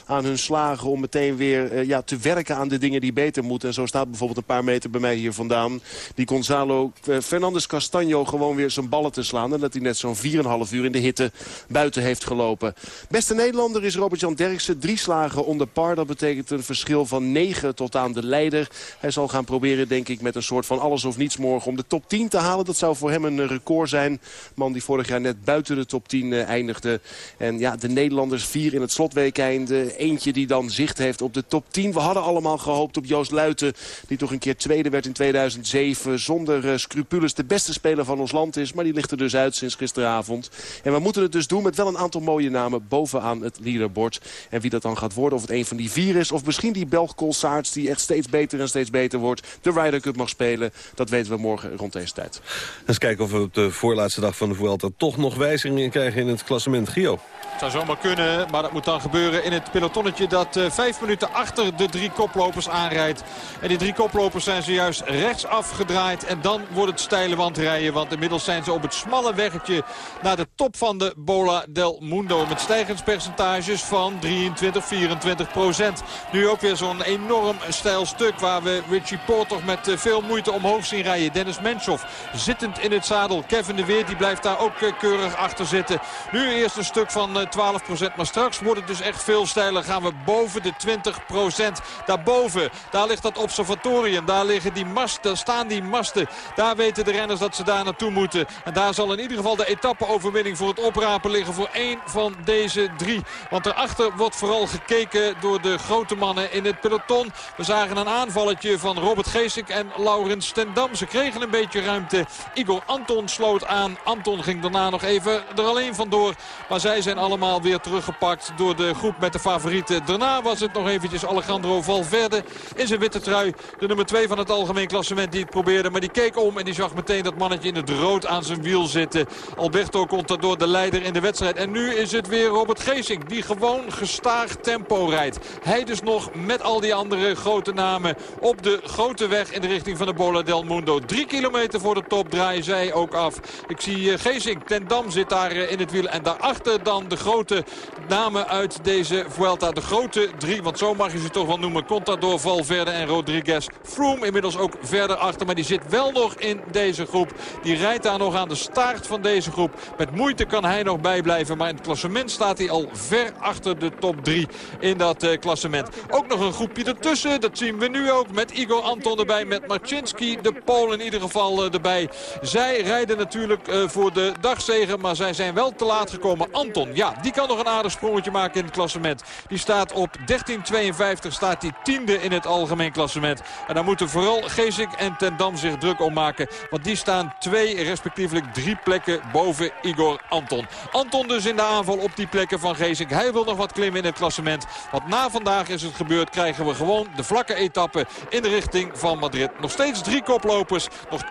aan hun slagen... om meteen weer uh, ja, te werken aan de dingen die beter moeten. En zo staat bijvoorbeeld een paar meter bij mij hier vandaan... die Gonzalo uh, Fernandes Castanjo gewoon weer zijn ballen te slaan. En dat hij net zo'n 4,5 uur in de hitte buiten heeft gelopen. Beste Nederlander is Robert-Jan Derksen. Drie slagen onder par. Dat betekent een verschil van 9 tot aan de leider. Hij zal gaan proberen, denk ik, met een soort van alles of niets morgen... om de top 10 te halen. Dat zou voor hem een record zijn. Man die vorig jaar net buiten de top 10 uh, eh, eindigde. En ja, de Nederlanders vier in het slotweek Eentje die dan zicht heeft op de top 10. We hadden allemaal gehoopt op Joost Luiten. Die toch een keer tweede werd in 2007. Zonder uh, scrupules de beste speler van ons land is. Maar die ligt er dus uit sinds gisteravond. En we moeten het dus doen met wel een aantal mooie namen bovenaan het leaderboard. En wie dat dan gaat worden. Of het een van die vier is. Of misschien die Belg Colsaerts die echt steeds beter en steeds beter wordt. De Ryder Cup mag spelen. Dat weten we morgen rond deze tijd. Eens kijken of we op de voorlaatste dag van de Vuelta toch nog wijzigingen krijgen in het klassement. Gio. Het zou zomaar kunnen, maar dat moet dan gebeuren in het pelotonnetje dat uh, vijf minuten achter de drie koplopers aanrijdt. En die drie koplopers zijn zojuist rechts afgedraaid. En dan wordt het steile wandrijden. Want inmiddels zijn ze op het smalle weggetje naar de top van de Bola del Mundo. Met stijgingspercentages van 23, 24 procent. Nu ook weer zo'n enorm stijl stuk waar we Richie Porter met uh, veel moeite omhoog zien rijden. Dennis Menshoff zittend in het zadel. Kevin de Weer die blijft daar ook uh, keurig achter zitten. Nu eerst een stuk van 12 procent. Maar straks wordt het dus echt veel stijler. Gaan we boven de 20% Daarboven, daar ligt dat observatorium. Daar liggen die masten, daar staan die masten. Daar weten de renners dat ze daar naartoe moeten. En daar zal in ieder geval de etappe-overwinning voor het oprapen liggen voor één van deze drie. Want daarachter wordt vooral gekeken door de grote mannen in het peloton. We zagen een aanvalletje van Robert Geesink en Laurens Stendam. Ze kregen een beetje ruimte. Igor Anton sloot aan. Anton ging daarna nog even er alleen vandoor. Maar zij zijn allemaal weer teruggepakt door de groep met de favorieten. Daarna was het nog eventjes Alejandro Valverde in zijn witte trui. De nummer 2 van het algemeen klassement die het probeerde. Maar die keek om en die zag meteen dat mannetje in het rood aan zijn wiel zitten. Alberto komt door de leider in de wedstrijd. En nu is het weer Robert Geesink die gewoon gestaag tempo rijdt. Hij dus nog met al die andere grote namen op de grote weg in de richting van de Bola del Mundo. Drie kilometer voor de top draaien zij ook af. Ik zie uh, Geesink, Ten Dam zit daar uh, in het wiel. En daarachter dan de grote namen uit deze Vuelta. De grote drie, want zo mag je ze toch wel noemen. Contador, Valverde en Rodriguez. Froome inmiddels ook verder achter. Maar die zit wel nog in deze groep. Die rijdt daar nog aan de staart van deze groep. Met moeite kan hij nog bijblijven. Maar in het klassement staat hij al ver achter de top 3 in dat uh, klassement. Ook nog een groepje ertussen. Dat zien we nu ook met Igor Anton erbij. Met Marcinski, de Polen in ieder geval uh, erbij. Zij rijden natuurlijk uh, voor de dagzegen. Maar zij zijn wel te laat gekomen. Anton, ja, die kan nog een aardig sprongetje maken in klassement. Die staat op 13.52. Staat hij tiende in het algemeen klassement. En daar moeten vooral Geesink en Ten Dam zich druk om maken. Want die staan twee, respectievelijk drie plekken boven Igor Anton. Anton dus in de aanval op die plekken van Geesink. Hij wil nog wat klimmen in het klassement. Want na vandaag is het gebeurd. Krijgen we gewoon de vlakke etappe in de richting van Madrid. Nog steeds drie koplopers. Nog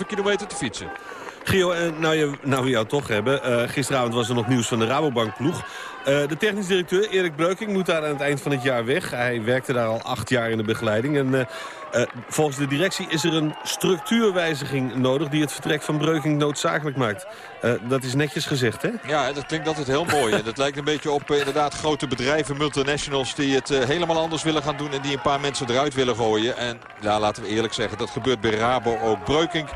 2,5 kilometer te fietsen. Gio, nou, je, nou we jou toch hebben. Uh, gisteravond was er nog nieuws van de Rabobank-ploeg. Uh, de technisch directeur Erik Breuking moet daar aan het eind van het jaar weg. Hij werkte daar al acht jaar in de begeleiding. En uh, volgens de directie is er een structuurwijziging nodig... die het vertrek van Breuking noodzakelijk maakt. dat is netjes gezegd, hè? Ja, dat klinkt altijd heel mooi. dat lijkt een beetje op inderdaad grote bedrijven, multinationals... die het helemaal anders willen gaan doen en die een paar mensen eruit willen gooien. En ja, laten we eerlijk zeggen, dat gebeurt bij Rabo ook. Breukink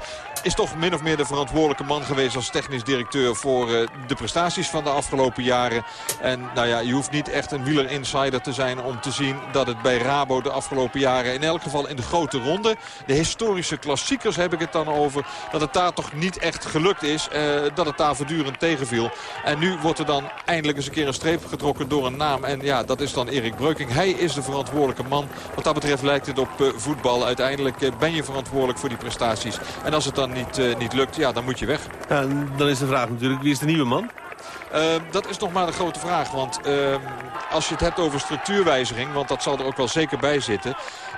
is toch min of meer de verantwoordelijke man geweest als technisch directeur voor de prestaties van de afgelopen jaren. En nou ja, je hoeft niet echt een wieler insider te zijn om te zien dat het bij Rabo de afgelopen jaren, in elk geval in de grote ronde, de historische klassiekers heb ik het dan over, dat het daar toch niet echt gelukt is, uh, dat het daar voortdurend tegenviel. En nu wordt er dan eindelijk eens een keer een streep getrokken door een naam. En ja, dat is dan Erik Breuking. Hij is de verantwoordelijke man. Wat dat betreft lijkt het op uh, voetbal. Uiteindelijk ben je verantwoordelijk voor die prestaties. En als het dan niet, niet lukt, ja, dan moet je weg. Dan is de vraag natuurlijk, wie is de nieuwe man? Uh, dat is nog maar de grote vraag. Want uh, als je het hebt over structuurwijziging, want dat zal er ook wel zeker bij zitten.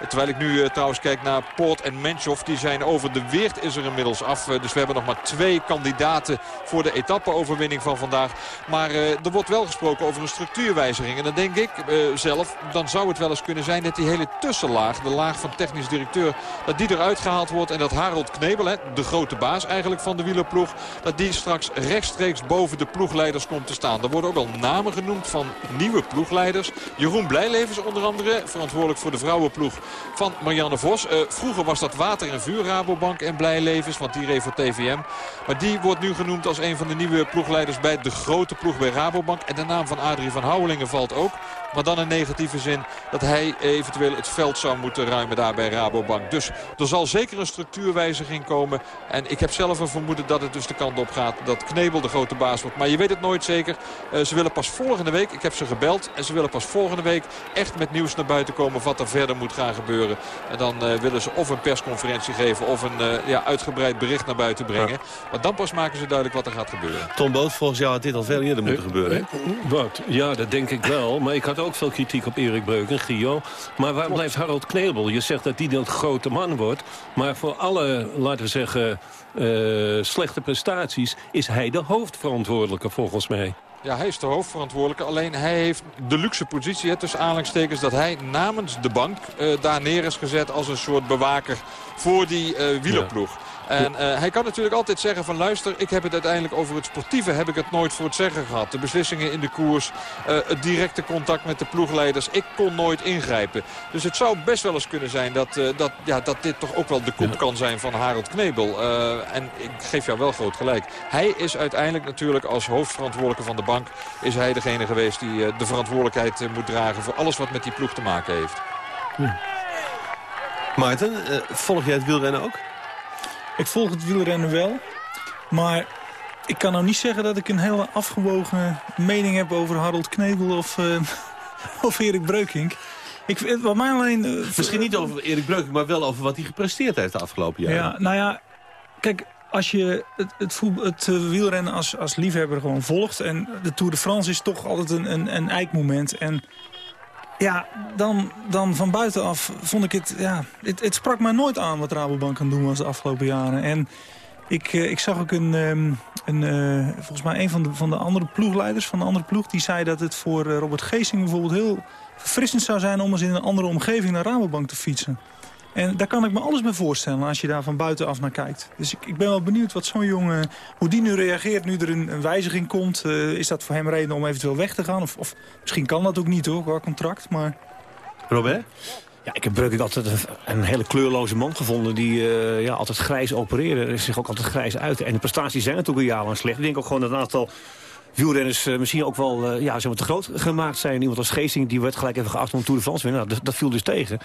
Terwijl ik nu uh, trouwens kijk naar Poort en Menchoff. Die zijn over de Weert is er inmiddels af. dus we hebben nog maar twee kandidaten voor de etappe-overwinning van vandaag. Maar er wordt wel gesproken over een structuurwijziging. En dan denk ik zelf, dan zou het wel eens kunnen zijn dat die hele tussenlaag, de laag van technisch directeur, dat die eruit gehaald wordt. En dat Harold Knebel, hè, de grote baas eigenlijk van de wielerploeg, dat die straks rechtstreeks boven de komt te staan. Er worden ook al namen genoemd van nieuwe ploegleiders. Jeroen Blijlevens onder andere, verantwoordelijk voor de vrouwenploeg van Marianne Vos. Uh, vroeger was dat Water en Vuur Rabobank en Blijlevens, want die reed voor TVM. Maar die wordt nu genoemd als een van de nieuwe ploegleiders bij de grote ploeg bij Rabobank. En de naam van Adrie van Houwelingen valt ook. Maar dan in negatieve zin dat hij eventueel het veld zou moeten ruimen daar bij Rabobank. Dus er zal zeker een structuurwijziging komen. En ik heb zelf een vermoeden dat het dus de kant op gaat dat Knebel de grote baas wordt. Maar je weet het nooit zeker. Uh, ze willen pas volgende week, ik heb ze gebeld... en ze willen pas volgende week echt met nieuws naar buiten komen... wat er verder moet gaan gebeuren. En dan uh, willen ze of een persconferentie geven... of een uh, ja, uitgebreid bericht naar buiten brengen. Ja. Maar dan pas maken ze duidelijk wat er gaat gebeuren. Tom Boot, volgens jou had dit al veel eerder moeten gebeuren. Wat? Ja, dat denk ik wel. Maar ik had ook veel kritiek op Erik Breuk en Gio. Maar waar blijft Harold Knebel? Je zegt dat die een grote man wordt. Maar voor alle, laten we zeggen, uh, slechte prestaties... is hij de hoofdverantwoordelijke volgens mij. Ja, hij is de hoofdverantwoordelijke. Alleen hij heeft de luxe positie, hè, tussen aanhalingstekens... dat hij namens de bank uh, daar neer is gezet als een soort bewaker voor die uh, wielerploeg. Ja. En uh, hij kan natuurlijk altijd zeggen van luister, ik heb het uiteindelijk over het sportieve heb ik het nooit voor het zeggen gehad. De beslissingen in de koers, uh, het directe contact met de ploegleiders. Ik kon nooit ingrijpen. Dus het zou best wel eens kunnen zijn dat, uh, dat, ja, dat dit toch ook wel de kop kan zijn van Harold Knebel. en ik geef jou wel groot gelijk. Hij is uiteindelijk natuurlijk als hoofdverantwoordelijke van de bank... is hij degene geweest die de verantwoordelijkheid moet dragen... voor alles wat met die ploeg te maken heeft. Maarten, volg jij het wielrennen ook? Ik volg het wielrennen wel. Maar ik kan nou niet zeggen dat ik een hele afgewogen mening heb over Harold Knebel of, uh, of Erik Breukink. Ik, wat mij alleen, uh, Misschien niet over Erik Breukink, maar wel over wat hij gepresteerd heeft de afgelopen jaren. Ja, nou ja, kijk, als je het, het, het eh, wielrennen als, als liefhebber gewoon volgt... en de Tour de France is toch altijd een, een, een eikmoment... En ja, dan, dan van buitenaf vond ik het... Ja, het, het sprak mij nooit aan wat Rabobank kan doen als de afgelopen jaren. En ik, eh, ik zag ook een, ehm, een, uh, volgens mij een van de, van de andere ploegleiders van de andere ploeg... die zei dat het voor Robert Geesing bijvoorbeeld heel verfrissend zou zijn... om eens in een andere omgeving naar Rabobank te fietsen. En daar kan ik me alles bij voorstellen als je daar van buitenaf naar kijkt. Dus ik, ik ben wel benieuwd wat zo'n jongen, hoe die nu reageert nu er een, een wijziging komt. Uh, is dat voor hem reden om eventueel weg te gaan? Of, of misschien kan dat ook niet hoor, qua contract. Maar... Robert? Ja, ik heb Breukink altijd een, een, hele kleurloze man gevonden... die uh, ja, altijd grijs opereerde, zich ook altijd grijs uit. En de prestaties zijn natuurlijk een jaar lang slecht. Ik denk ook gewoon dat een aantal wielrenners uh, misschien ook wel uh, ja, zeg maar te groot gemaakt zijn. Iemand als Geesting die werd gelijk even geacht om Tour de France winnen. Nou, dat, dat, viel dus tegen.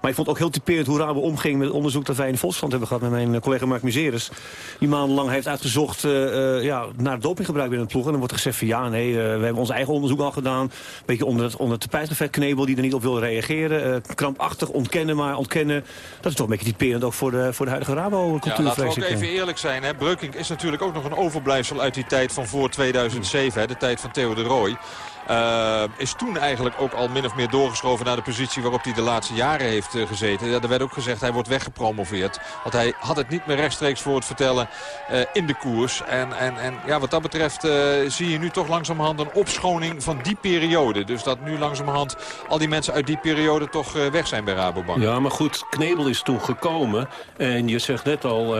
Maar ik vond ook heel typerend hoe Rabo omging met het onderzoek dat wij in de Volkskrant hebben gehad met mijn eh, collega Mark Miseres. Die maandenlang heeft uitgezocht uh, ja, naar dopinggebruik binnen de ploeg. En dan wordt gezegd van ja, nee, we hebben ons eigen onderzoek al gedaan. Een beetje onder het, onder het knebel die er niet op wil reageren. krampachtig ontkennen, maar ontkennen. Dat is toch een beetje typerend ook voor de, voor de huidige Rabo-cultuur. Ja, laten we ook even eerlijk zijn. Hè. Breukink is natuurlijk ook nog een overblijfsel uit die tijd van voor 2007 de tijd van Theo de Roy. Uh, is toen eigenlijk ook al min of meer doorgeschoven naar de positie waarop hij de laatste jaren heeft uh, gezeten. Ja, er werd ook gezegd hij wordt weggepromoveerd. Want hij had het niet meer rechtstreeks voor het vertellen uh, in de koers. En, en, en ja, wat dat betreft zie je nu toch langzamerhand een opschoning van die periode. Dus dat nu langzamerhand al die mensen uit die periode toch weg zijn bij Rabobank. Ja, maar goed, Knebel is toen gekomen. En je zegt net al,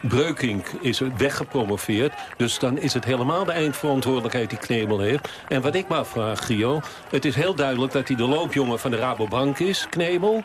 Breukink is weggepromoveerd. Dus dan is het helemaal de eindverantwoordelijkheid die Knebel heeft. En wat ik me afvraag, Gio. Het is heel duidelijk dat hij de loopjongen van de Rabobank is, Knebel.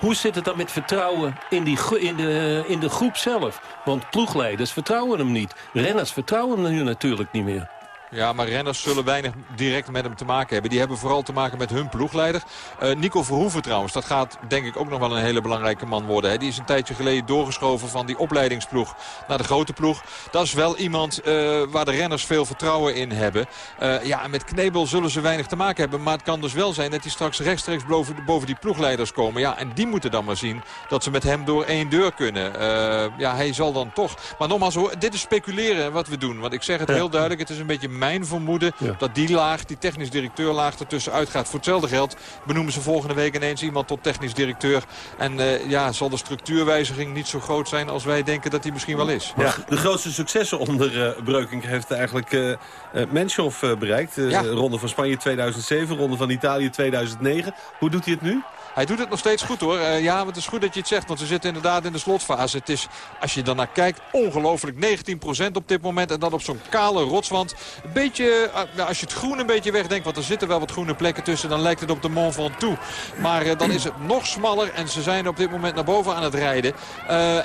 Hoe zit het dan met vertrouwen in, die, in, de, in de groep zelf? Want ploegleiders vertrouwen hem niet. Renners vertrouwen hem nu natuurlijk niet meer. Ja, maar renners zullen weinig direct met hem te maken hebben. Die hebben vooral te maken met hun ploegleider. Uh, Nico Verhoeven trouwens, dat gaat denk ik ook nog wel een hele belangrijke man worden. Hè. Die is een tijdje geleden doorgeschoven van die opleidingsploeg naar de grote ploeg. Dat is wel iemand uh, waar de renners veel vertrouwen in hebben. Uh, ja, en met Knebel zullen ze weinig te maken hebben. Maar het kan dus wel zijn dat die straks rechtstreeks boven, boven die ploegleiders komen. Ja, en die moeten dan maar zien dat ze met hem door één deur kunnen. ja, hij zal dan toch... Maar nogmaals, dit is speculeren wat we doen. Want ik zeg het heel duidelijk, het is een beetje mijn vermoeden dat die laag, die technisch directeur laag ertussen uitgaat. Voor hetzelfde geld benoemen ze volgende week ineens iemand tot technisch directeur. En uh, ja, zal de structuurwijziging niet zo groot zijn als wij denken dat die misschien wel is. Ja, de grootste successen onder uh, Breukink heeft eigenlijk uh, bereikt. Ja. Ronde van Spanje 2007, ronde van Italië 2009. Hoe doet hij het nu? Hij doet het nog steeds goed hoor. Uh, ja, het is goed dat je het zegt. Want we zitten inderdaad in de slotfase. Het is, als je dan naar kijkt, ongelooflijk. 19% op dit moment. En dan op zo'n kale rotswand. Een beetje, uh, als je het groen een beetje wegdenkt. Want er zitten wel wat groene plekken tussen. Dan lijkt het op de Mont Ventoux. Maar uh, dan is het nog smaller. En ze zijn op dit moment naar boven aan het rijden.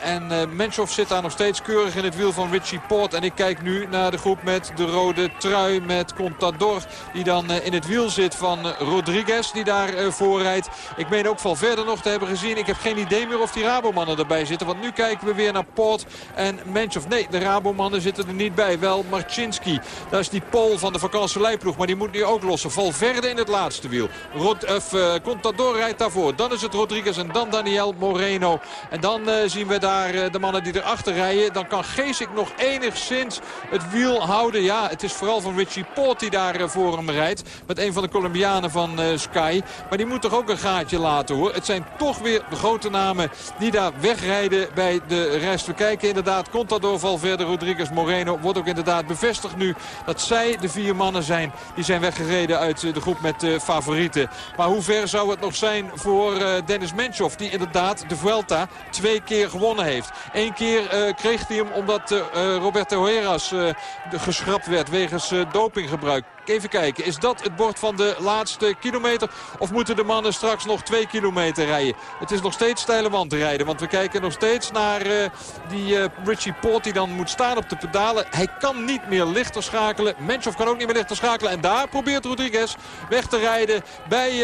en Menschhoff zit daar nog steeds keurig in het wiel van Richie Port. En ik kijk nu naar de groep met de rode trui. Met Contador. Die dan in het wiel zit van Rodriguez. Die daar voorrijdt. Ik meen ook veel verder nog te hebben gezien. Ik heb geen idee meer of die Rabomannen erbij zitten. Want nu kijken we weer naar Poort en Menchov. Nee, de Rabomannen zitten er niet bij. Wel Marcinski. Dat is die Pol van de vakantieleiploeg. Maar die moet nu ook lossen. Valverde in het laatste wiel. Rod, of, uh, Contador rijdt daarvoor. Dan is het Rodriguez en dan Daniel Moreno. En dan uh, zien we daar uh, de mannen die erachter rijden. Dan kan Geesik nog enigszins het wiel houden. Ja, het is vooral van Richie Poort die daar voor hem rijdt. Met een van de Colombianen van Sky. Maar die moet toch ook een gaatje laten Het zijn toch weer de grote namen die daar wegrijden bij de rest. We kijken inderdaad, Contador, Valverde, Rodriguez, Moreno. Wordt ook inderdaad bevestigd nu dat zij de vier mannen zijn. Die zijn weggereden uit de groep met de favorieten. Maar hoe ver zou het nog zijn voor uh, Dennis Menchoff. Die inderdaad de Vuelta twee keer gewonnen heeft. Eén keer uh, kreeg hij hem omdat uh, Roberto Heras geschrapt werd wegens dopinggebruik. Even kijken, is dat het bord van de laatste kilometer? Of moeten de mannen straks nog twee kilometer rijden? Het is nog steeds steile wand rijden. Want we kijken nog steeds naar uh, die uh, Richie Port die dan moet staan op de pedalen. Hij kan niet meer lichter schakelen. Menschov kan ook niet meer lichter schakelen. En daar probeert Rodriguez weg te rijden bij uh,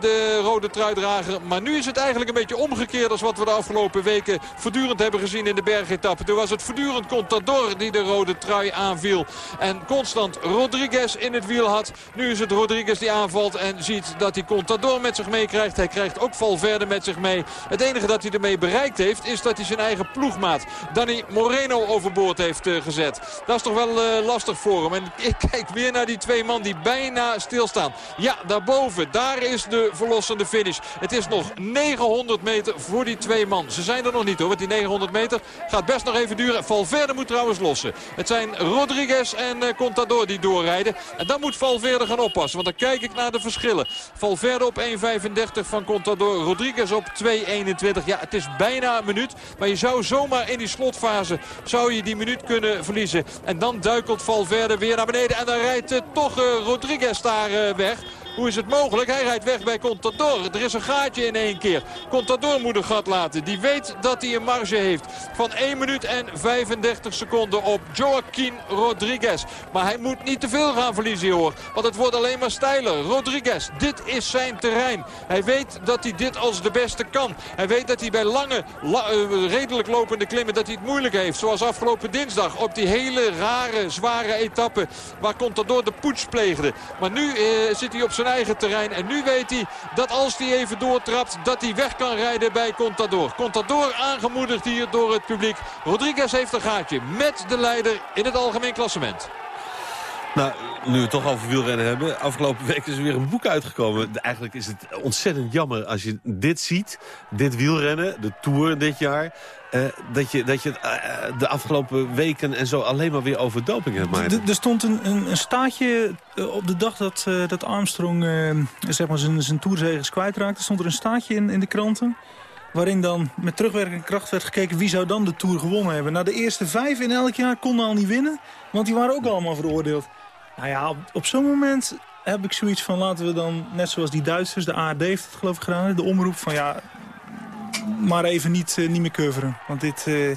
de rode truidrager. Maar nu is het eigenlijk een beetje omgekeerd als wat we de afgelopen weken voortdurend hebben gezien in de bergetappe. Toen was het voortdurend Contador die de rode trui aanviel. En constant Rodriguez in het wiel had. Nu is het Rodriguez die aanvalt en ziet dat hij Contador met zich meekrijgt. Hij krijgt ook Valverde met zich mee. Het enige dat hij ermee bereikt heeft is dat hij zijn eigen ploegmaat Danny Moreno overboord heeft uh, gezet. Dat is toch wel uh, lastig voor hem. En ik kijk weer naar die twee man die bijna stilstaan. Ja, daarboven, daar is de verlossende finish. Het is nog 900 meter voor die twee man. Ze zijn er nog niet hoor, want die 900 meter gaat best nog even duren. Valverde moet trouwens lossen. Het zijn Rodriguez en uh, Contador die doorrijden. En dan moet Valverde gaan oppassen, want dan kijk ik naar de verschillen. Valverde op 1.35 van Contador, Rodriguez op 2.21. Ja, het is bijna een minuut, maar je zou zomaar in die slotfase zou je die minuut kunnen verliezen. En dan duikelt Valverde weer naar beneden en dan rijdt uh, toch uh, Rodriguez daar uh, weg. Hoe is het mogelijk? Hij rijdt weg bij Contador. Er is een gaatje in één keer. Contador moet een gat laten. Die weet dat hij een marge heeft van 1 minuut en 35 seconden op Joaquin Rodriguez. Maar hij moet niet te veel gaan verliezen hoor. Want het wordt alleen maar steiler. Rodriguez, dit is zijn terrein. Hij weet dat hij dit als de beste kan. Hij weet dat hij bij lange, la, uh, redelijk lopende klimmen dat hij het moeilijk heeft. Zoals afgelopen dinsdag op die hele rare, zware etappe waar Contador de poets pleegde. Maar nu uh, zit hij op zijn eigen terrein. En nu weet hij dat als hij even doortrapt, dat hij weg kan rijden bij Contador. Contador aangemoedigd hier door het publiek. Rodriguez heeft een gaatje met de leider in het algemeen klassement. Nou, nu we het toch over wielrennen hebben. Afgelopen week is er weer een boek uitgekomen. Eigenlijk is het ontzettend jammer als je dit ziet. Dit wielrennen, de Tour dit jaar. Uh, dat je, dat je uh, de afgelopen weken en zo alleen maar weer over doping hebt. Maar... Er stond een, een, een staatje op de dag dat, dat Armstrong zeg maar zijn, zijn toerzegers kwijtraakte. stond er een staatje in, in de kranten. Waarin dan met terugwerkende kracht werd gekeken wie zou dan de Tour gewonnen hebben. Nou, de eerste vijf in elk jaar konden al niet winnen. Want die waren ook allemaal veroordeeld. Nou ja, op, op zo'n moment heb ik zoiets van laten we dan, net zoals die Duitsers, de ARD heeft het geloof ik gedaan, de omroep van ja, maar even niet, uh, niet meer coveren. Want dit, uh,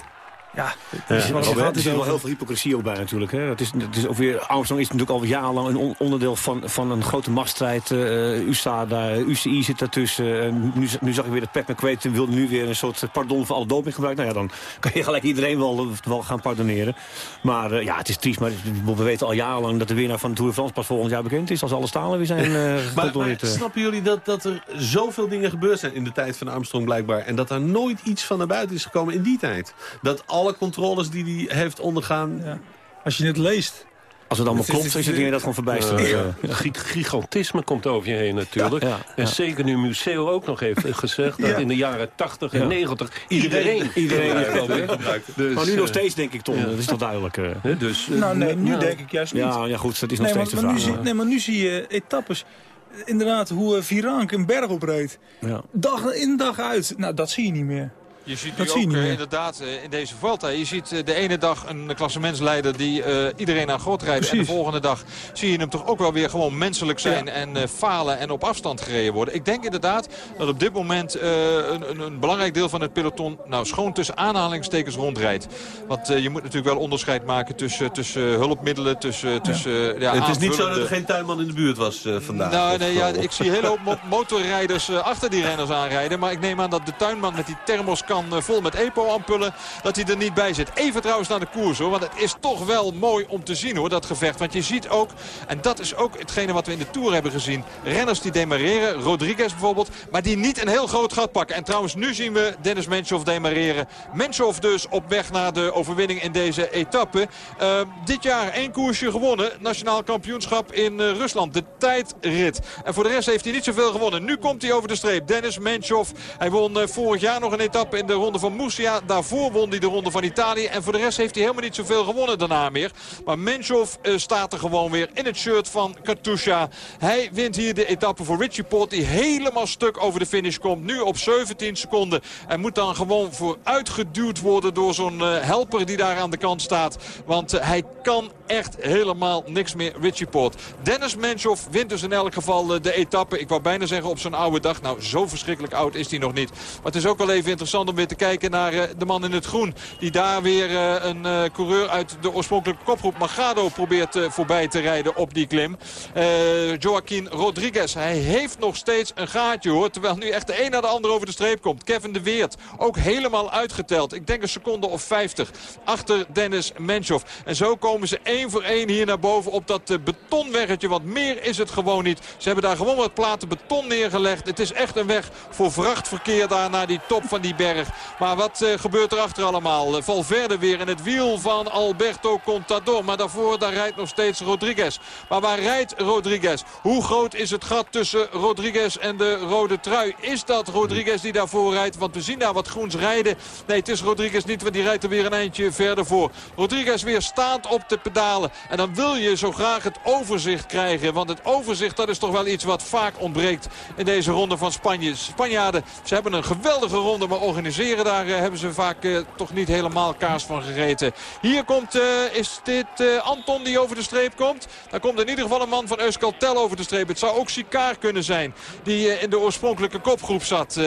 ja, ja, is, wel, er zit wel heel veel hypocrisie ook bij natuurlijk. Hè. Het is, het is ook weer, Armstrong is natuurlijk al jarenlang een onderdeel van, van een grote machtsstrijd. Uh, USA, daar, UCI zit daartussen. Uh, nu, nu zag ik weer dat Pat McQuaid wilde nu weer een soort pardon voor alle dopinggebruik. Nou ja, dan kan je gelijk iedereen wel, wel gaan pardoneren. Maar uh, ja, het is triest. Maar we weten al jarenlang dat de winnaar van de Tour de France pas volgend jaar bekend is. Als alle stalen weer zijn uh, maar, maar snappen jullie dat, dat er zoveel dingen gebeurd zijn in de tijd van Armstrong blijkbaar. En dat er nooit iets van naar buiten is gekomen in die tijd? Dat alle controles die hij heeft ondergaan... Ja. Als je het leest... Als het allemaal klopt, is het dingen dat gewoon verbijsterd. Uh, ja. Gigantisme komt over je heen natuurlijk. Ja, ja, en zeker nu Museo ook nog heeft gezegd... dat in de jaren 80 en 90 iedereen... Iedereen heeft gebruikt. Dus, maar nu nog steeds denk ik, Tom. Dat is toch duidelijk. Uh. Dus, uh, nou, nee, nu nou, denk ik juist niet. Ja, ja goed, dat is nog nee, steeds maar, de maar vraag. Nu zie, nee, maar nu zie je etappes inderdaad hoe Virank een berg opreed. Ja. Dag in dag uit. Nou, dat zie je niet meer. Je ziet dat nu ook uh, meer. inderdaad uh, in deze Vuelta. Je ziet uh, de ene dag een klassementsleider die iedereen aan God rijdt. En de volgende dag zie je hem toch ook wel weer gewoon menselijk zijn. Ja. En falen en op afstand gereden worden. Ik denk inderdaad dat op dit moment een, een, een, belangrijk deel van het peloton... nou schoon tussen aanhalingstekens rondrijdt. Want je moet natuurlijk wel onderscheid maken tussen, tussen hulpmiddelen. Tussen, tussen, ja. Ja, het is niet zo dat er geen tuinman in de buurt was vandaag. Nou, nee, ja, ik zie een hele hoop mo motorrijders achter die renners aanrijden. Maar ik neem aan dat de tuinman met die thermoskan vol met EPO-ampullen, dat hij er niet bij zit. Even trouwens naar de koers hoor, want het is toch wel mooi om te zien hoor, dat gevecht. Want je ziet ook, en dat is ook hetgene wat we in de Tour hebben gezien, renners die demareren, Rodriguez bijvoorbeeld, maar die niet een heel groot gat pakken. En trouwens, nu zien we Dennis Menchov demareren. Menchov dus op weg naar de overwinning in deze etappe. Uh, dit jaar één koersje gewonnen, nationaal kampioenschap in uh, Rusland, de tijdrit. En voor de rest heeft hij niet zoveel gewonnen. Nu komt hij over de streep, Dennis Menchov. Hij won vorig jaar nog een etappe in de ronde van Murcia. Daarvoor won hij de ronde van Italië. En voor de rest heeft hij helemaal niet zoveel gewonnen daarna meer. Maar Menchov uh, staat er gewoon weer in het shirt van Katusha. Hij wint hier de etappe voor Richie Port. Die helemaal stuk over de finish komt. Nu op 17 seconden. En moet dan gewoon vooruitgeduwd worden door zo'n uh, helper die daar aan de kant staat. Want uh, hij kan echt helemaal niks meer Richie Port. Dennis Menchov wint dus in elk geval de etappe. Ik wou bijna zeggen op zo'n oude dag. Nou, zo verschrikkelijk oud is hij nog niet. Maar het is ook wel even interessant om weer te kijken naar de man in het groen. Die daar weer een coureur uit de oorspronkelijke kopgroep Magado probeert voorbij te rijden op die klim. Joaquin Rodriguez. Hij heeft nog steeds een gaatje hoor. Terwijl nu echt de een naar de ander over de streep komt. Kevin de Weert ook helemaal uitgeteld. Ik denk een seconde of 50 achter Dennis Menchoff. En zo komen ze één voor één hier naar boven op dat betonweggetje. Want meer is het gewoon niet. Ze hebben daar gewoon wat platen beton neergelegd. Het is echt een weg voor vrachtverkeer daar naar die top van die berg. Maar wat uh, gebeurt er achter allemaal? Uh, Valverde weer in het wiel van Alberto Contador. Maar daarvoor daar rijdt nog steeds Rodriguez. Maar waar rijdt Rodriguez? Hoe groot is het gat tussen Rodriguez en de rode trui? Is dat Rodriguez die daarvoor rijdt? Want we zien daar wat groens rijden. Nee, het is Rodriguez niet, want die rijdt er weer een eindje verder voor. Rodriguez weer staand op de pedalen. En dan wil je zo graag het overzicht krijgen. Want het overzicht dat is toch wel iets wat vaak ontbreekt in deze ronde van Spanje. Spanjaarden, ze hebben een geweldige ronde, maar organiseren daar uh, hebben ze vaak uh, toch niet helemaal kaas van gegeten. Hier komt, uh, is dit Anton die over de streep komt? Dan komt in ieder geval een man van Euskaltel over de streep. Het zou ook Sikaar kunnen zijn, die in de oorspronkelijke kopgroep zat.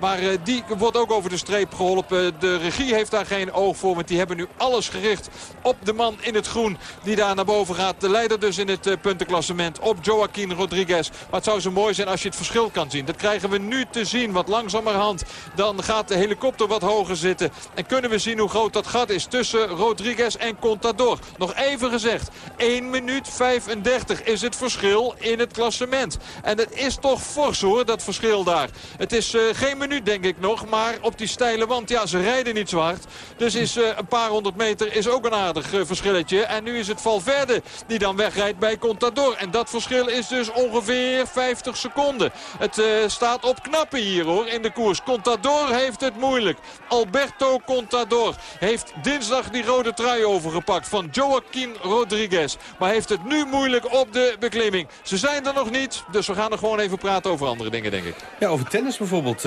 maar die wordt ook over de streep geholpen. De regie heeft daar geen oog voor, want die hebben nu alles gericht op de man in het groen die daar naar boven gaat. De leider dus in het puntenklassement op Joaquin Rodriguez. Maar het zou zo mooi zijn als je het verschil kan zien. Dat krijgen we nu te zien. Wat langzamerhand dan gaat de helikopter wat hoger zitten. En kunnen we zien hoe groot dat gat is tussen Rodriguez en Contador. Nog even gezegd. 1 minuut 35 is het verschil in het klassement. En het is toch fors hoor, dat verschil daar. Het is uh, geen minuut denk ik nog. Maar op die steile wand, ja ze rijden niet zo. Dus is uh, een paar honderd meter is ook een aardig uh, verschilletje. En nu is het Valverde die dan wegrijdt bij Contador. En dat verschil is dus ongeveer 50 seconden. Het staat op knappen hier hoor in de koers. Contador heeft het moeilijk. Alberto Contador heeft dinsdag die rode trui overgepakt van Joaquin Rodriguez. Maar heeft het nu moeilijk op de beklimming. Ze zijn er nog niet, dus we gaan er gewoon even praten over andere dingen denk ik. Ja, over tennis bijvoorbeeld.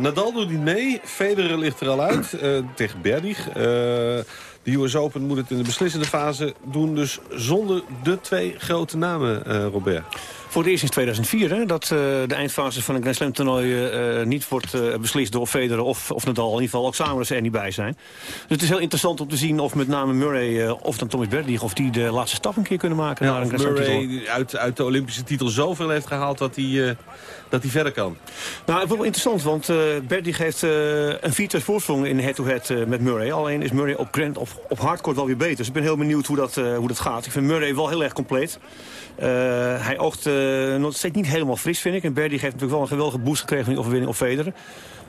Nadal doet niet mee. Federer ligt er al uit tegen Berdig. De US Open moet het in de beslissende fase doen. Dus zonder de twee grote namen, Robert. Voor het eerst sinds 2004 hè, dat uh, de eindfase van een Grand Slam toernooi uh, niet wordt uh, beslist door Federer of, of Nadal. In ieder geval ook ze er niet bij zijn. Dus het is heel interessant om te zien of met name Murray of dan Thomas Berdych... of die de laatste stap een keer kunnen maken ja, naar een Grand Slam Murray uit, uit de Olympische titel zoveel heeft gehaald dat hij dat hij verder kan. Nou, het wordt wel interessant, want uh, heeft uh, een 4 voorsprong in head-to-head -head, uh, met Murray. Alleen is Murray op, grand, op, op hardcourt wel weer beter. Dus ik ben heel benieuwd hoe dat, hoe dat gaat. Ik vind Murray wel heel erg compleet. Hij oogt nog steeds niet helemaal fris, vind ik. En Berdych heeft natuurlijk wel een geweldige boost gekregen van die overwinning op Federer.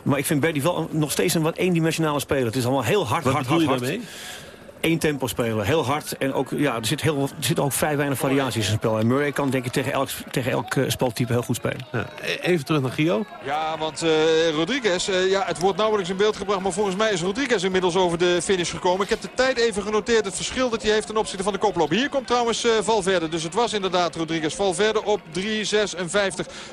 Maar ik vind Berdych wel nog steeds een wat eendimensionale speler. Het is allemaal heel hard, Wat hard, hard, hard. Eén tempo spelen, heel hard. En ook, ja, er, zit heel, er zitten ook vrij weinig variaties in het spel. En Murray kan denk ik tegen elk, tegen elk uh, speltype heel goed spelen. Ja, even terug naar Gio. Ja, want uh, Rodriguez, uh, ja, het wordt nauwelijks in beeld gebracht. Maar volgens mij is Rodriguez inmiddels over de finish gekomen. Ik heb de tijd even genoteerd. Het verschil dat hij heeft ten opzichte van de koploper. Hier komt trouwens uh, Valverde. Dus het was inderdaad Rodriguez. Valverde op 3.56.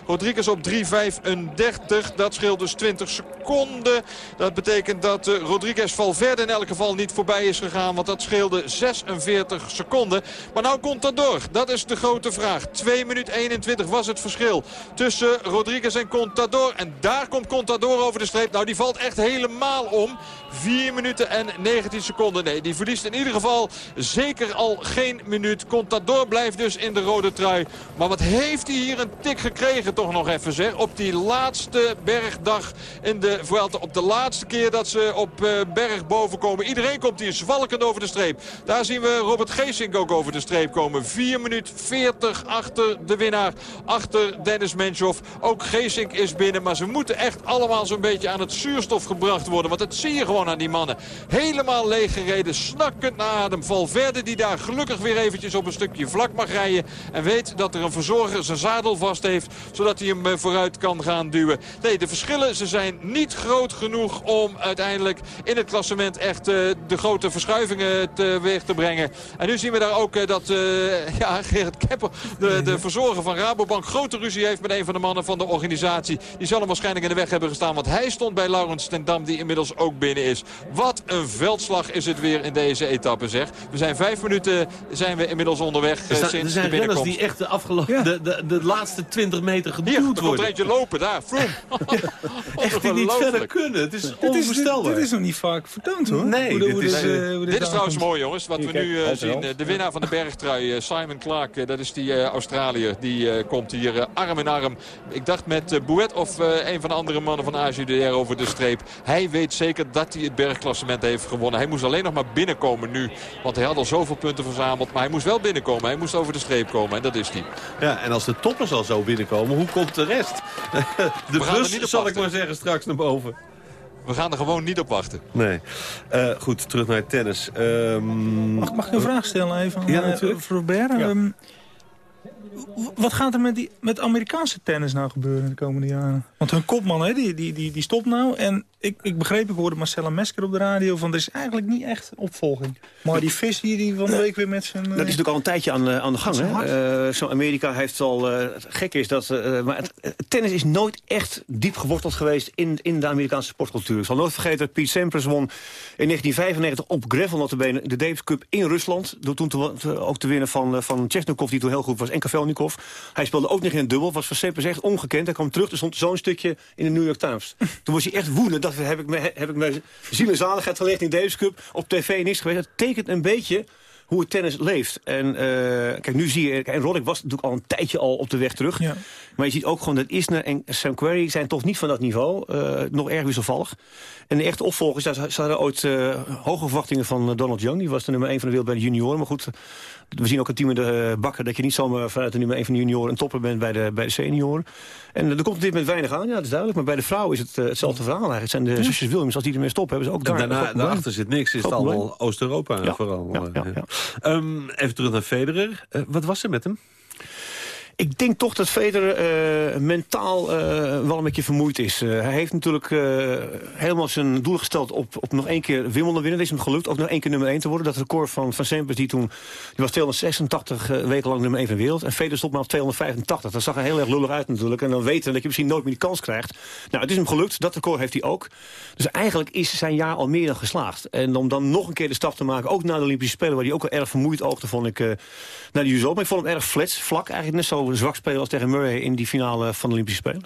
Rodriguez op 3.35. Dat scheelt dus 20 seconden. Dat betekent dat Rodriguez Valverde in elk geval niet voorbij is gegaan. Want dat scheelde 46 seconden. Maar nou komt dat door. Dat is de grote vraag. 2 minuten 21 was het verschil tussen Rodriguez en Contador. En daar komt Contador over de streep. Nou, die valt echt helemaal om. 4 minuten en 19 seconden. Nee, die verliest in ieder geval zeker al geen minuut. Contador blijft dus in de rode trui. Maar wat heeft hij hier een tik gekregen toch nog even zeg. Op die laatste bergdag in de Vuelta. Op de laatste keer dat ze op uh, berg boven komen. Iedereen komt hier zwalkend over de streep. Daar zien we Robert Geesink ook over de streep komen. 4 minuut 40 achter de winnaar. Achter Dennis Menchoff. Ook Geesink is binnen. Maar ze moeten echt allemaal zo'n beetje aan het zuurstof gebracht worden. Want dat zie je gewoon aan die mannen. Helemaal leeg gereden. Snakkend naar adem. Valverde die daar gelukkig weer eventjes op een stukje vlak mag rijden. En weet dat er een verzorger zijn zadel vast heeft. Zodat hij hem vooruit kan gaan duwen. Nee, de verschillen ze zijn niet groot genoeg om uiteindelijk in het klassement echt uh, de grote verschuiving verschuivingen teweeg te brengen. En nu zien we daar ook dat ja, Gerrit Kepper, de, de verzorger van Rabobank... grote ruzie heeft met een van de mannen van de organisatie. Die zal hem waarschijnlijk in de weg hebben gestaan. Want hij stond bij Laurens ten Dam, die inmiddels ook binnen is. Wat een veldslag is het weer in deze etappe, zeg. We zijn vijf minuten zijn we inmiddels onderweg er, sinds er zijn de renners die echt de, afgelopen, de, de, de laatste 20 meter geduwd Hier, er worden. komt er eentje lopen, daar. Froome. echt die niet verder kunnen. Het is Dit is, onvoorstelbaar. dit, dit is nog niet vaak vertoond hoor. Nee, Hoe- dit hoe is, eh, eh, hoe Dit is trouwens aankomt. mooi jongens, wat we nu eh, zien. De winnaar van de bergtrui, eh, Simon Clark, eh, dat is die Australiër. Die komt hier arm in arm. Ik dacht met Bouet of een van de andere mannen van AGDR over de streep. Hij weet zeker dat hij het bergklassement heeft gewonnen. Hij moest alleen nog maar binnenkomen nu. Want hij had al zoveel punten verzameld. Maar hij moest wel binnenkomen. Hij moest over de streep komen. En dat is hij. Ja, en als de toppers al zo binnenkomen, hoe komt de rest? De bus, zal ik maar zeggen, straks naar boven. We gaan er gewoon niet op wachten. Nee. Eh, goed, terug naar het tennis. Ehm, Mag, mag ik een vraag stellen even aan Ja, eh, natuurlijk. Robert? Ehm, wat gaat er met, die, met Amerikaanse tennis nou gebeuren de komende jaren? Want hun kopman hè, die, die, die, die stopt nou. En ik, ik begreep, ik hoorde Marcella Mesker op de radio... van er is eigenlijk niet echt opvolging. Maar die vis die, die van de week weer met zijn... eh, Dat is natuurlijk al een tijdje aan, eh, aan de gang. Hè? Eh, Zo Amerika heeft al... eh, het gekke is dat... eh, maar het, tennis is nooit echt diep geworteld geweest in, in de Amerikaanse sportcultuur. Ik zal nooit vergeten dat Pete Sampras won in 1995 op gravel notabene de Davis Cup in Rusland. Door toen te, ook te winnen van, eh, van die toen heel goed was, en Kavelnikov. Hij speelde ook nog in een dubbel, was voor Sampras echt ongekend. Hij kwam terug, er stond zo'n stukje in de New York Times. Toen was hij echt woedend. Heb ik, me, heb ik mijn ziel en zaligheid gelegd in de Davis Cup. Op tv niks geweest. Dat tekent een beetje hoe het tennis leeft. En eh, kijk, nu zie je... En Roddick was natuurlijk al een tijdje al op de weg terug. Maar je ziet ook gewoon dat Isner en Sam Querrey zijn toch niet van dat niveau. eh, nog erg wisselvallig. En de echte opvolgers, daar zaten ooit eh, hoge verwachtingen van Donald Young. Die was de nummer 1 van de wereld bij de junioren. Maar goed, we zien ook een team in de eh, bakker... dat je niet zomaar vanuit de nummer 1 van de junioren... een topper bent bij de, bij de senioren. En eh, er komt op dit moment weinig aan, ja, dat is duidelijk. Maar bij de vrouwen is het eh, hetzelfde verhaal eigenlijk. Het zijn de zusjes Williams, als die ermee stoppen... hebben ze ook En daar... daarna, groot probleem. daarachter zit niks. Is het allemaal. Oost-Europa Ja, vooral. ja, eh. Ehm, even terug naar Federer. Wat was er met hem? Ik denk toch dat Federer eh, mentaal eh, wel een beetje vermoeid is. Eh, hij heeft natuurlijk helemaal zijn doel gesteld op, op nog één keer Wimbledon winnen. Dat is hem gelukt, ook nog één keer nummer 1 te worden. Dat record van, van Sampras, die toen die was 286 eh, weken lang nummer 1 van de wereld. En Federer stond maar op 285. Dat zag er heel erg lullig uit natuurlijk. En dan weten dat je misschien nooit meer die kans krijgt. Nou, het is hem gelukt. Dat record heeft hij ook. Dus eigenlijk is zijn jaar al meer dan geslaagd. En om dan nog een keer de stap te maken, ook naar de Olympische Spelen... waar hij ook wel erg vermoeid oogde, vond ik, naar de US Open. Ik vond hem erg flats, vlak. Eigenlijk net zo zwak spelen als tegen Murray in die finale van de Olympische Spelen.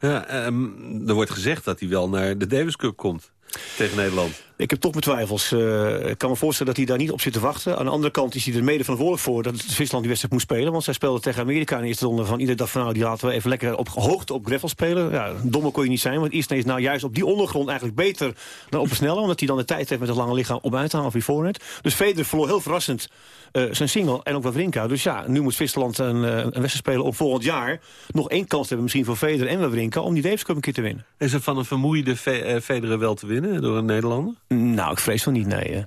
Ja, ehm, er wordt gezegd dat hij wel naar de Davis Cup komt tegen Nederland. Ik heb toch mijn twijfels. Eh, ik kan me voorstellen dat hij daar niet op zit te wachten. Aan de andere kant is hij er mede verantwoordelijk voor... dat Zwitserland die wedstrijd moest spelen. Want zij speelden tegen Amerika in de eerste ronde van... ieder dag van nou, die laten we even lekker op hoogte op gravel spelen. Ja, dommer kon je niet zijn. Want Isner is nou juist op die ondergrond eigenlijk beter dan op een snelle. Omdat hij dan de tijd heeft met het lange lichaam om uit te halen of die voornet. Dus Federer verloor heel verrassend zijn single en ook Wawrinka. Dus ja, nu moet Zwitserland een, eh, een wedstrijd spelen om volgend jaar... nog één kans te hebben misschien voor Federer en Wawrinka... om die Davis Cup een keer te winnen. Is er van een vermoeide eh, Federer wel te winnen door een Nederlander? Nou, ik vrees van niet, nee.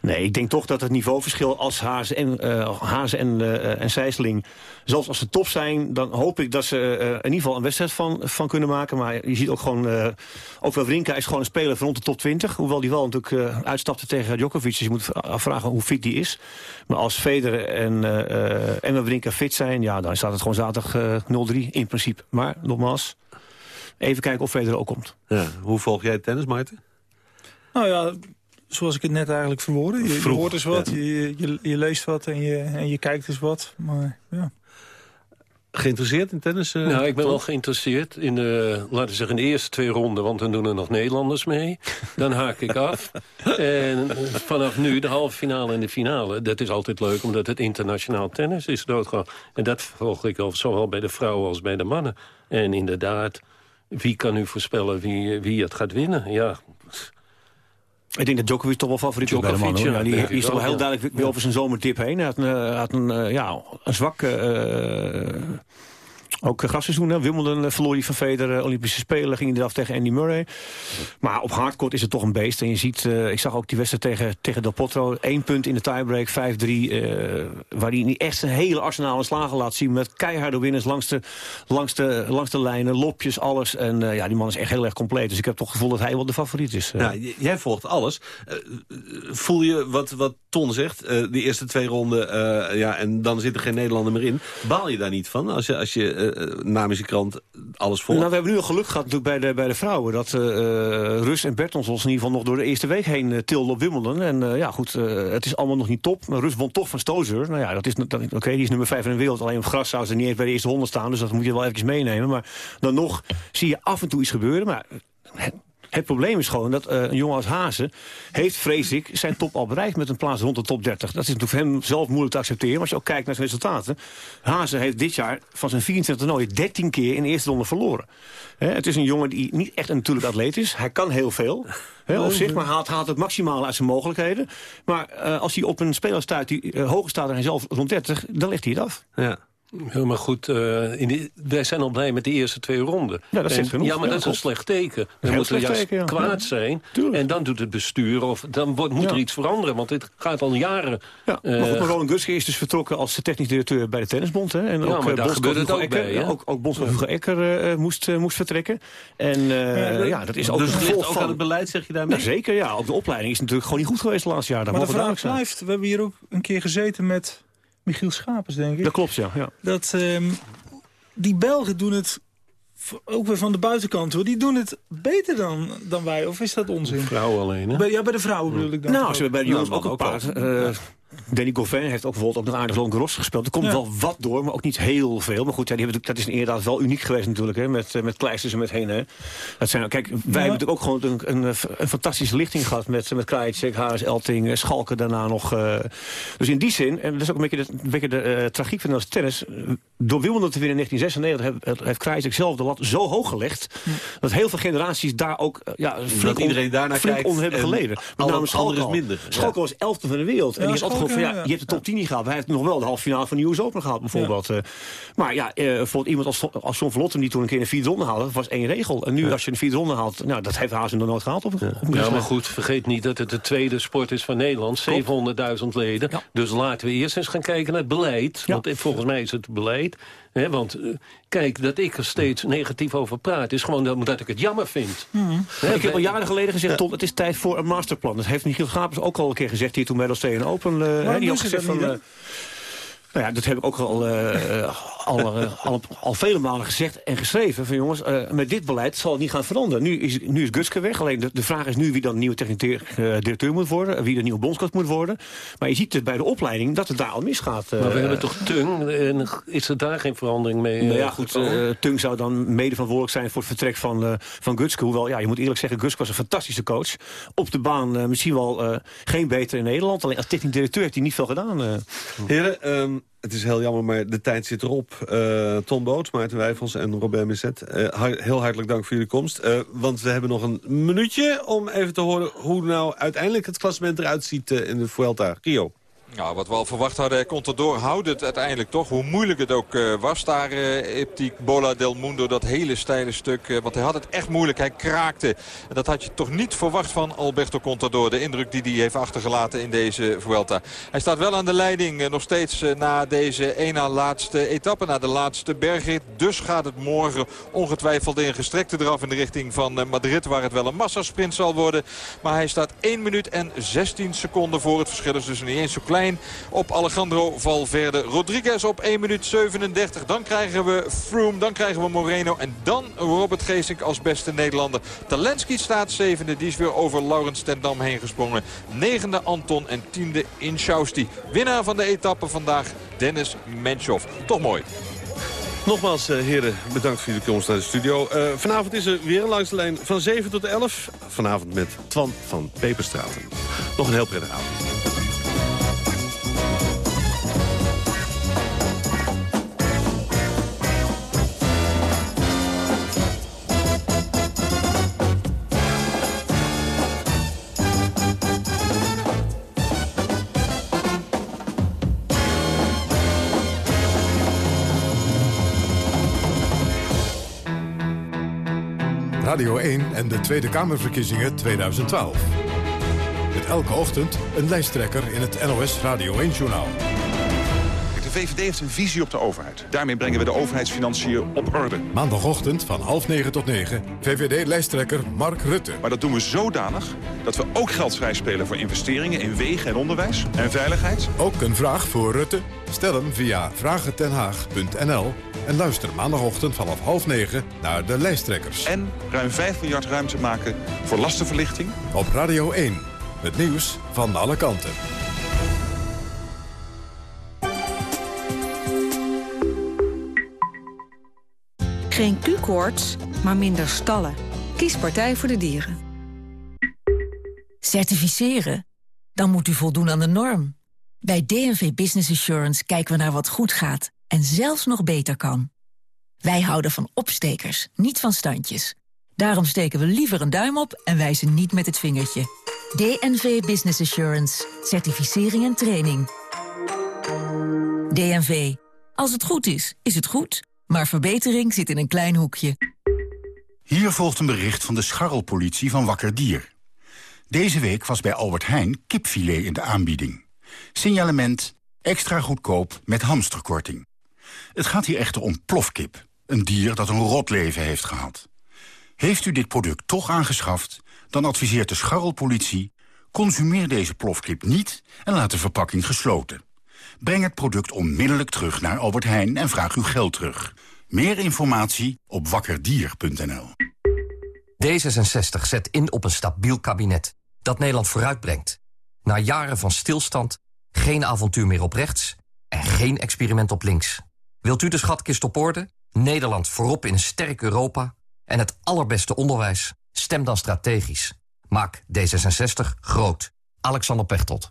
Nee, ik denk toch dat het niveauverschil als Hazen en, eh Hazen en, eh, en Sijsling... zelfs als ze top zijn, dan hoop ik dat ze eh, in ieder geval een wedstrijd van, van kunnen maken. Maar je ziet ook gewoon... eh ook Wawrinka is gewoon een speler van rond de top 20. Hoewel die wel natuurlijk eh, uitstapte tegen Djokovic. Dus je moet afvragen hoe fit die is. Maar als Federer en, eh eh, en Wawrinka fit zijn... ja, dan staat het gewoon zaterdag eh 0-3 in principe. Maar nogmaals, even kijken of Federer ook komt. Ja, hoe volg jij tennis, Maarten? Nou ja, zoals ik het net eigenlijk verwoordde. Je, hoort eens wat, ja. je, je, je leest wat en je, en je kijkt eens wat. Maar ja. Geïnteresseerd in tennis? eh, Nou, ik ben wel geïnteresseerd in de, laten we zeggen, in de eerste twee ronden. Want dan doen er nog Nederlanders mee. Dan haak ik af. En vanaf nu, de halve finale en de finale. Dat is altijd leuk, omdat het internationaal tennis is doodgaan. En dat volg ik al zowel bij de vrouwen als bij de mannen. En inderdaad, wie kan nu voorspellen wie, wie het gaat winnen? Ja, Ik denk dat Djokovic toch wel favoriet. Djokovic, hoor. ja, die, die is toch wel heel ja. duidelijk weer over zijn zomerdip heen. Hij had een, eh, had een, eh, ja, een zwak, eh, Ook grasseizoen, hè? Wimbledon uh, verloor hij van Federer. Olympische Spelen ging hij eraf tegen Andy Murray. Maar op hardcourt is het toch een beest. En je ziet, uh, ik zag ook die wedstrijd tegen, tegen Del Potro. Eén punt in de tiebreak, 5-3. waar hij niet echt een hele arsenaal aan slagen laat zien. Met keiharde winners langs de, langs de, langs de lijnen. Lopjes, alles. En ja, die man is echt heel erg compleet. Dus ik heb toch het gevoel dat hij wel de favoriet is. Ja, jij volgt alles. voel je wat, wat Ton zegt? die eerste twee ronden, ja, en dan zit er geen Nederlander meer in. Baal je daar niet van als je... Als je namens de krant alles volgt. Nou, we hebben nu al geluk gehad natuurlijk bij de, bij de vrouwen... dat uh, Rus en Bertons ons in ieder geval nog door de eerste week heen tilden op Wimbledon. En ja, goed, het is allemaal nog niet top. Maar Rus won toch van Stozer. Nou ja, dat is, oké, die is nummer 5 in de wereld. Alleen op gras zou ze niet eens bij de eerste honderd staan. Dus dat moet je wel even meenemen. Maar dan nog zie je af en toe iets gebeuren. Maar het probleem is gewoon dat uh, een jongen als Hazen... heeft, vrees ik, zijn top al bereikt met een plaats rond de top 30. Dat is natuurlijk voor hem zelf moeilijk te accepteren. Maar als je ook kijkt naar zijn resultaten... Hazen heeft dit jaar van zijn 24 toernooien 13 keer in de eerste ronde verloren. He, het is een jongen die niet echt een natuurlijk atleet is. Hij kan heel veel. He, op zich, maar haalt, haalt het maximale uit zijn mogelijkheden. Maar uh, als hij op een speler stuit die uh, hoger staat dan hij zelf rond 30... dan legt hij het af. Ja. Helemaal goed. Uh, in die, wij zijn al blij met de eerste twee ronden. Ja, dat is en, Ja, maar ja, dat is een slecht teken. Dan moet er juist teken, ja. kwaad zijn. Tuurlijk. En dan doet het bestuur, of dan wordt, moet er iets veranderen. Want dit gaat al jaren. Ja, uh, maar goed, Roland Guske is dus vertrokken als technisch directeur bij de Tennisbond. Hè, en ja, ook, maar daar het ook Ecker, bij. Ook, ook bondscoach Hugo Ecker uh, moest, moest vertrekken. En ja, dat is ook dus het gevolg van... aan het beleid, zeg je daarmee? Nou, zeker, ja. Ook de opleiding is natuurlijk gewoon niet goed geweest de laatste jaar. Maar de vraag blijft, we hebben hier ook een keer gezeten met... Michiel Schapers, denk ik. Dat klopt, ja. ja. Dat, um, die Belgen doen het, ook weer van de buitenkant hoor, die doen het beter dan, dan wij. Of is dat onzin? Vrouwen alleen, hè? Bij, ja, bij de vrouwen bedoel ik dan. Nou, ze bij de jongens ook een paar. Uh, Danny Goffin heeft ook bijvoorbeeld ook nog aardig Roland Garros gespeeld. Er komt ja. wel wat door, maar ook niet heel veel. Maar goed, ja, die hebben, dat is inderdaad wel uniek geweest natuurlijk. Hè, met, met Kleisters en met Heen. Dat zijn, kijk, wij ja. hebben natuurlijk ook gewoon een, een, een, fantastische lichting gehad. Met, met Krajicek, Haas, Elting, Schalken daarna nog. Uh, dus in die zin, en dat is ook een beetje de, een beetje de uh, tragiek van het tennis. Door Wimbledon te winnen in 1996 heeft, heeft Krajicek zelf de lat zo hoog gelegd. Ja. Dat heel veel generaties daar ook ja, flink, iedereen daarna flink kijkt onder hebben geleden. Met name Schalke is minder. Schalke was elfde van de wereld. En die had gewoon van, ja, je hebt de top 10 niet gehaald. Hij heeft nog wel de halve finale van de US Open gehaald, bijvoorbeeld. Ja. Uh, maar ja, uh, voor iemand als, als John Verlotten die toen een keer een vierde ronde haalde, was één regel. En nu ja. als je een vierde ronde haalt, nou, dat heeft Hazen nog nooit gehaald. Op, ja. op ja, maar goed, vergeet niet dat het de tweede sport is van Nederland. 700.000 leden. Ja. Dus laten we eerst eens gaan kijken naar het beleid. Want volgens mij is het beleid. He, want uh, kijk, dat ik er steeds negatief over praat... is gewoon omdat ik het jammer vind. Mm. He, ik heb al jaren geleden gezegd, Tom, het is tijd voor een masterplan. Dat heeft Michiel Gapers ook al een keer gezegd... hier toen bij de Australian Open. Uh, he, die had gezegd van... Nou ja, dat heb ik ook al, uh, al, uh, al, al, vele malen gezegd en geschreven. Van jongens, uh, met dit beleid zal het niet gaan veranderen. Nu is, nu is Gutske weg. Alleen de, de vraag is nu wie dan nieuwe technisch directeur moet worden. Wie de nieuwe bondscoach moet worden. Maar je ziet het bij de opleiding dat het daar al misgaat. maar we hebben toch Tung? En is er daar geen verandering mee? Nou ja, goed. Tung zou dan mede verantwoordelijk zijn voor het vertrek van, van Gutske. Hoewel, ja, je moet eerlijk zeggen, Gutske was een fantastische coach. Op de baan misschien wel geen beter in Nederland. Alleen als technisch directeur heeft hij niet veel gedaan. Heren, um het is heel jammer, maar de tijd zit erop. Uh, Tom Boots, Maarten Wijfels en Robert Misset. Uh, heel hartelijk dank voor jullie komst. Uh, want we hebben nog een minuutje om even te horen... hoe nou uiteindelijk het klassement eruit ziet in de Vuelta. Rio. Wat we al verwacht hadden, komt erdoor. Houdt het uiteindelijk toch, hoe moeilijk het ook uh, was daar uh, Bola del Mundo. Dat hele steile stuk, uh, want hij had het echt moeilijk. Hij kraakte. En dat had je toch niet verwacht van Alberto Contador. De indruk die hij heeft achtergelaten in deze Vuelta. Hij staat wel aan de leiding nog steeds na deze ene laatste etappe. Na de laatste bergrit. Dus gaat het morgen ongetwijfeld in gestrekte draf in de richting van Madrid. Waar het wel een massasprint zal worden. Maar hij staat 1 minuut en 16 seconden voor. Het verschil is dus niet eens zo klein op Alejandro Valverde. Rodriguez op 1 minuut 37. Dan krijgen we Froome, dan krijgen we Moreno en dan Robert Geesink als beste Nederlander. Talensky staat zevende, die is weer over Laurens ten Dam heen gesprongen. Negende Anton en tiende Inchausti. Winnaar van de etappe vandaag Dennis Menchov. Toch mooi. Nogmaals, uh, heren, bedankt voor jullie komst naar de studio. Uh, vanavond is er weer langs de lijn van 7 tot 11. Vanavond met Twan van Peperstraten. Nog een heel prettige avond. Radio 1 en de Tweede Kamerverkiezingen 2012. Met elke ochtend een lijsttrekker in het NOS Radio 1-journaal. VVD heeft een visie op de overheid. Daarmee brengen we de overheidsfinanciën op orde. Maandagochtend van half negen tot negen, VVD-lijsttrekker Mark Rutte. Maar dat doen we zodanig dat we ook geld vrijspelen voor investeringen in wegen en onderwijs en veiligheid. Ook een vraag voor Rutte? Stel hem via vragentenhaag.nl en luister maandagochtend vanaf half negen naar de lijsttrekkers. En ruim 5 miljard ruimte maken voor lastenverlichting. Op Radio 1, het nieuws van alle kanten. Geen Q-koorts, maar minder stallen. Kies Partij voor de Dieren. Certificeren? Dan moet u voldoen aan de norm. Bij DNV Business Assurance kijken we naar wat goed gaat en zelfs nog beter kan. Wij houden van opstekers, niet van standjes. Daarom steken we liever een duim op en wijzen niet met het vingertje. DNV Business Assurance. Certificering en training. DNV. Als het goed is, is het goed. Maar verbetering zit in een klein hoekje. Hier volgt een bericht van de scharrelpolitie van Wakker Dier. Deze week was bij Albert Heijn kipfilet in de aanbieding. Signalement extra goedkoop met hamsterkorting. Het gaat hier echter om plofkip. Een dier dat een rot leven heeft gehad. Heeft u dit product toch aangeschaft, dan adviseert de scharrelpolitie... consumeer deze plofkip niet en laat de verpakking gesloten. Breng het product onmiddellijk terug naar Albert Heijn en vraag uw geld terug. Meer informatie op wakkerdier.nl. D66 zet in op een stabiel kabinet dat Nederland vooruitbrengt. Na jaren van stilstand, geen avontuur meer op rechts en geen experiment op links. Wilt u de schatkist op orde, Nederland voorop in een sterk Europa... en het allerbeste onderwijs? Stem dan strategisch. Maak D66 groot. Alexander Pechtold.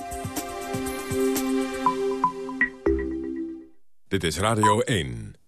Dit is Radio 1.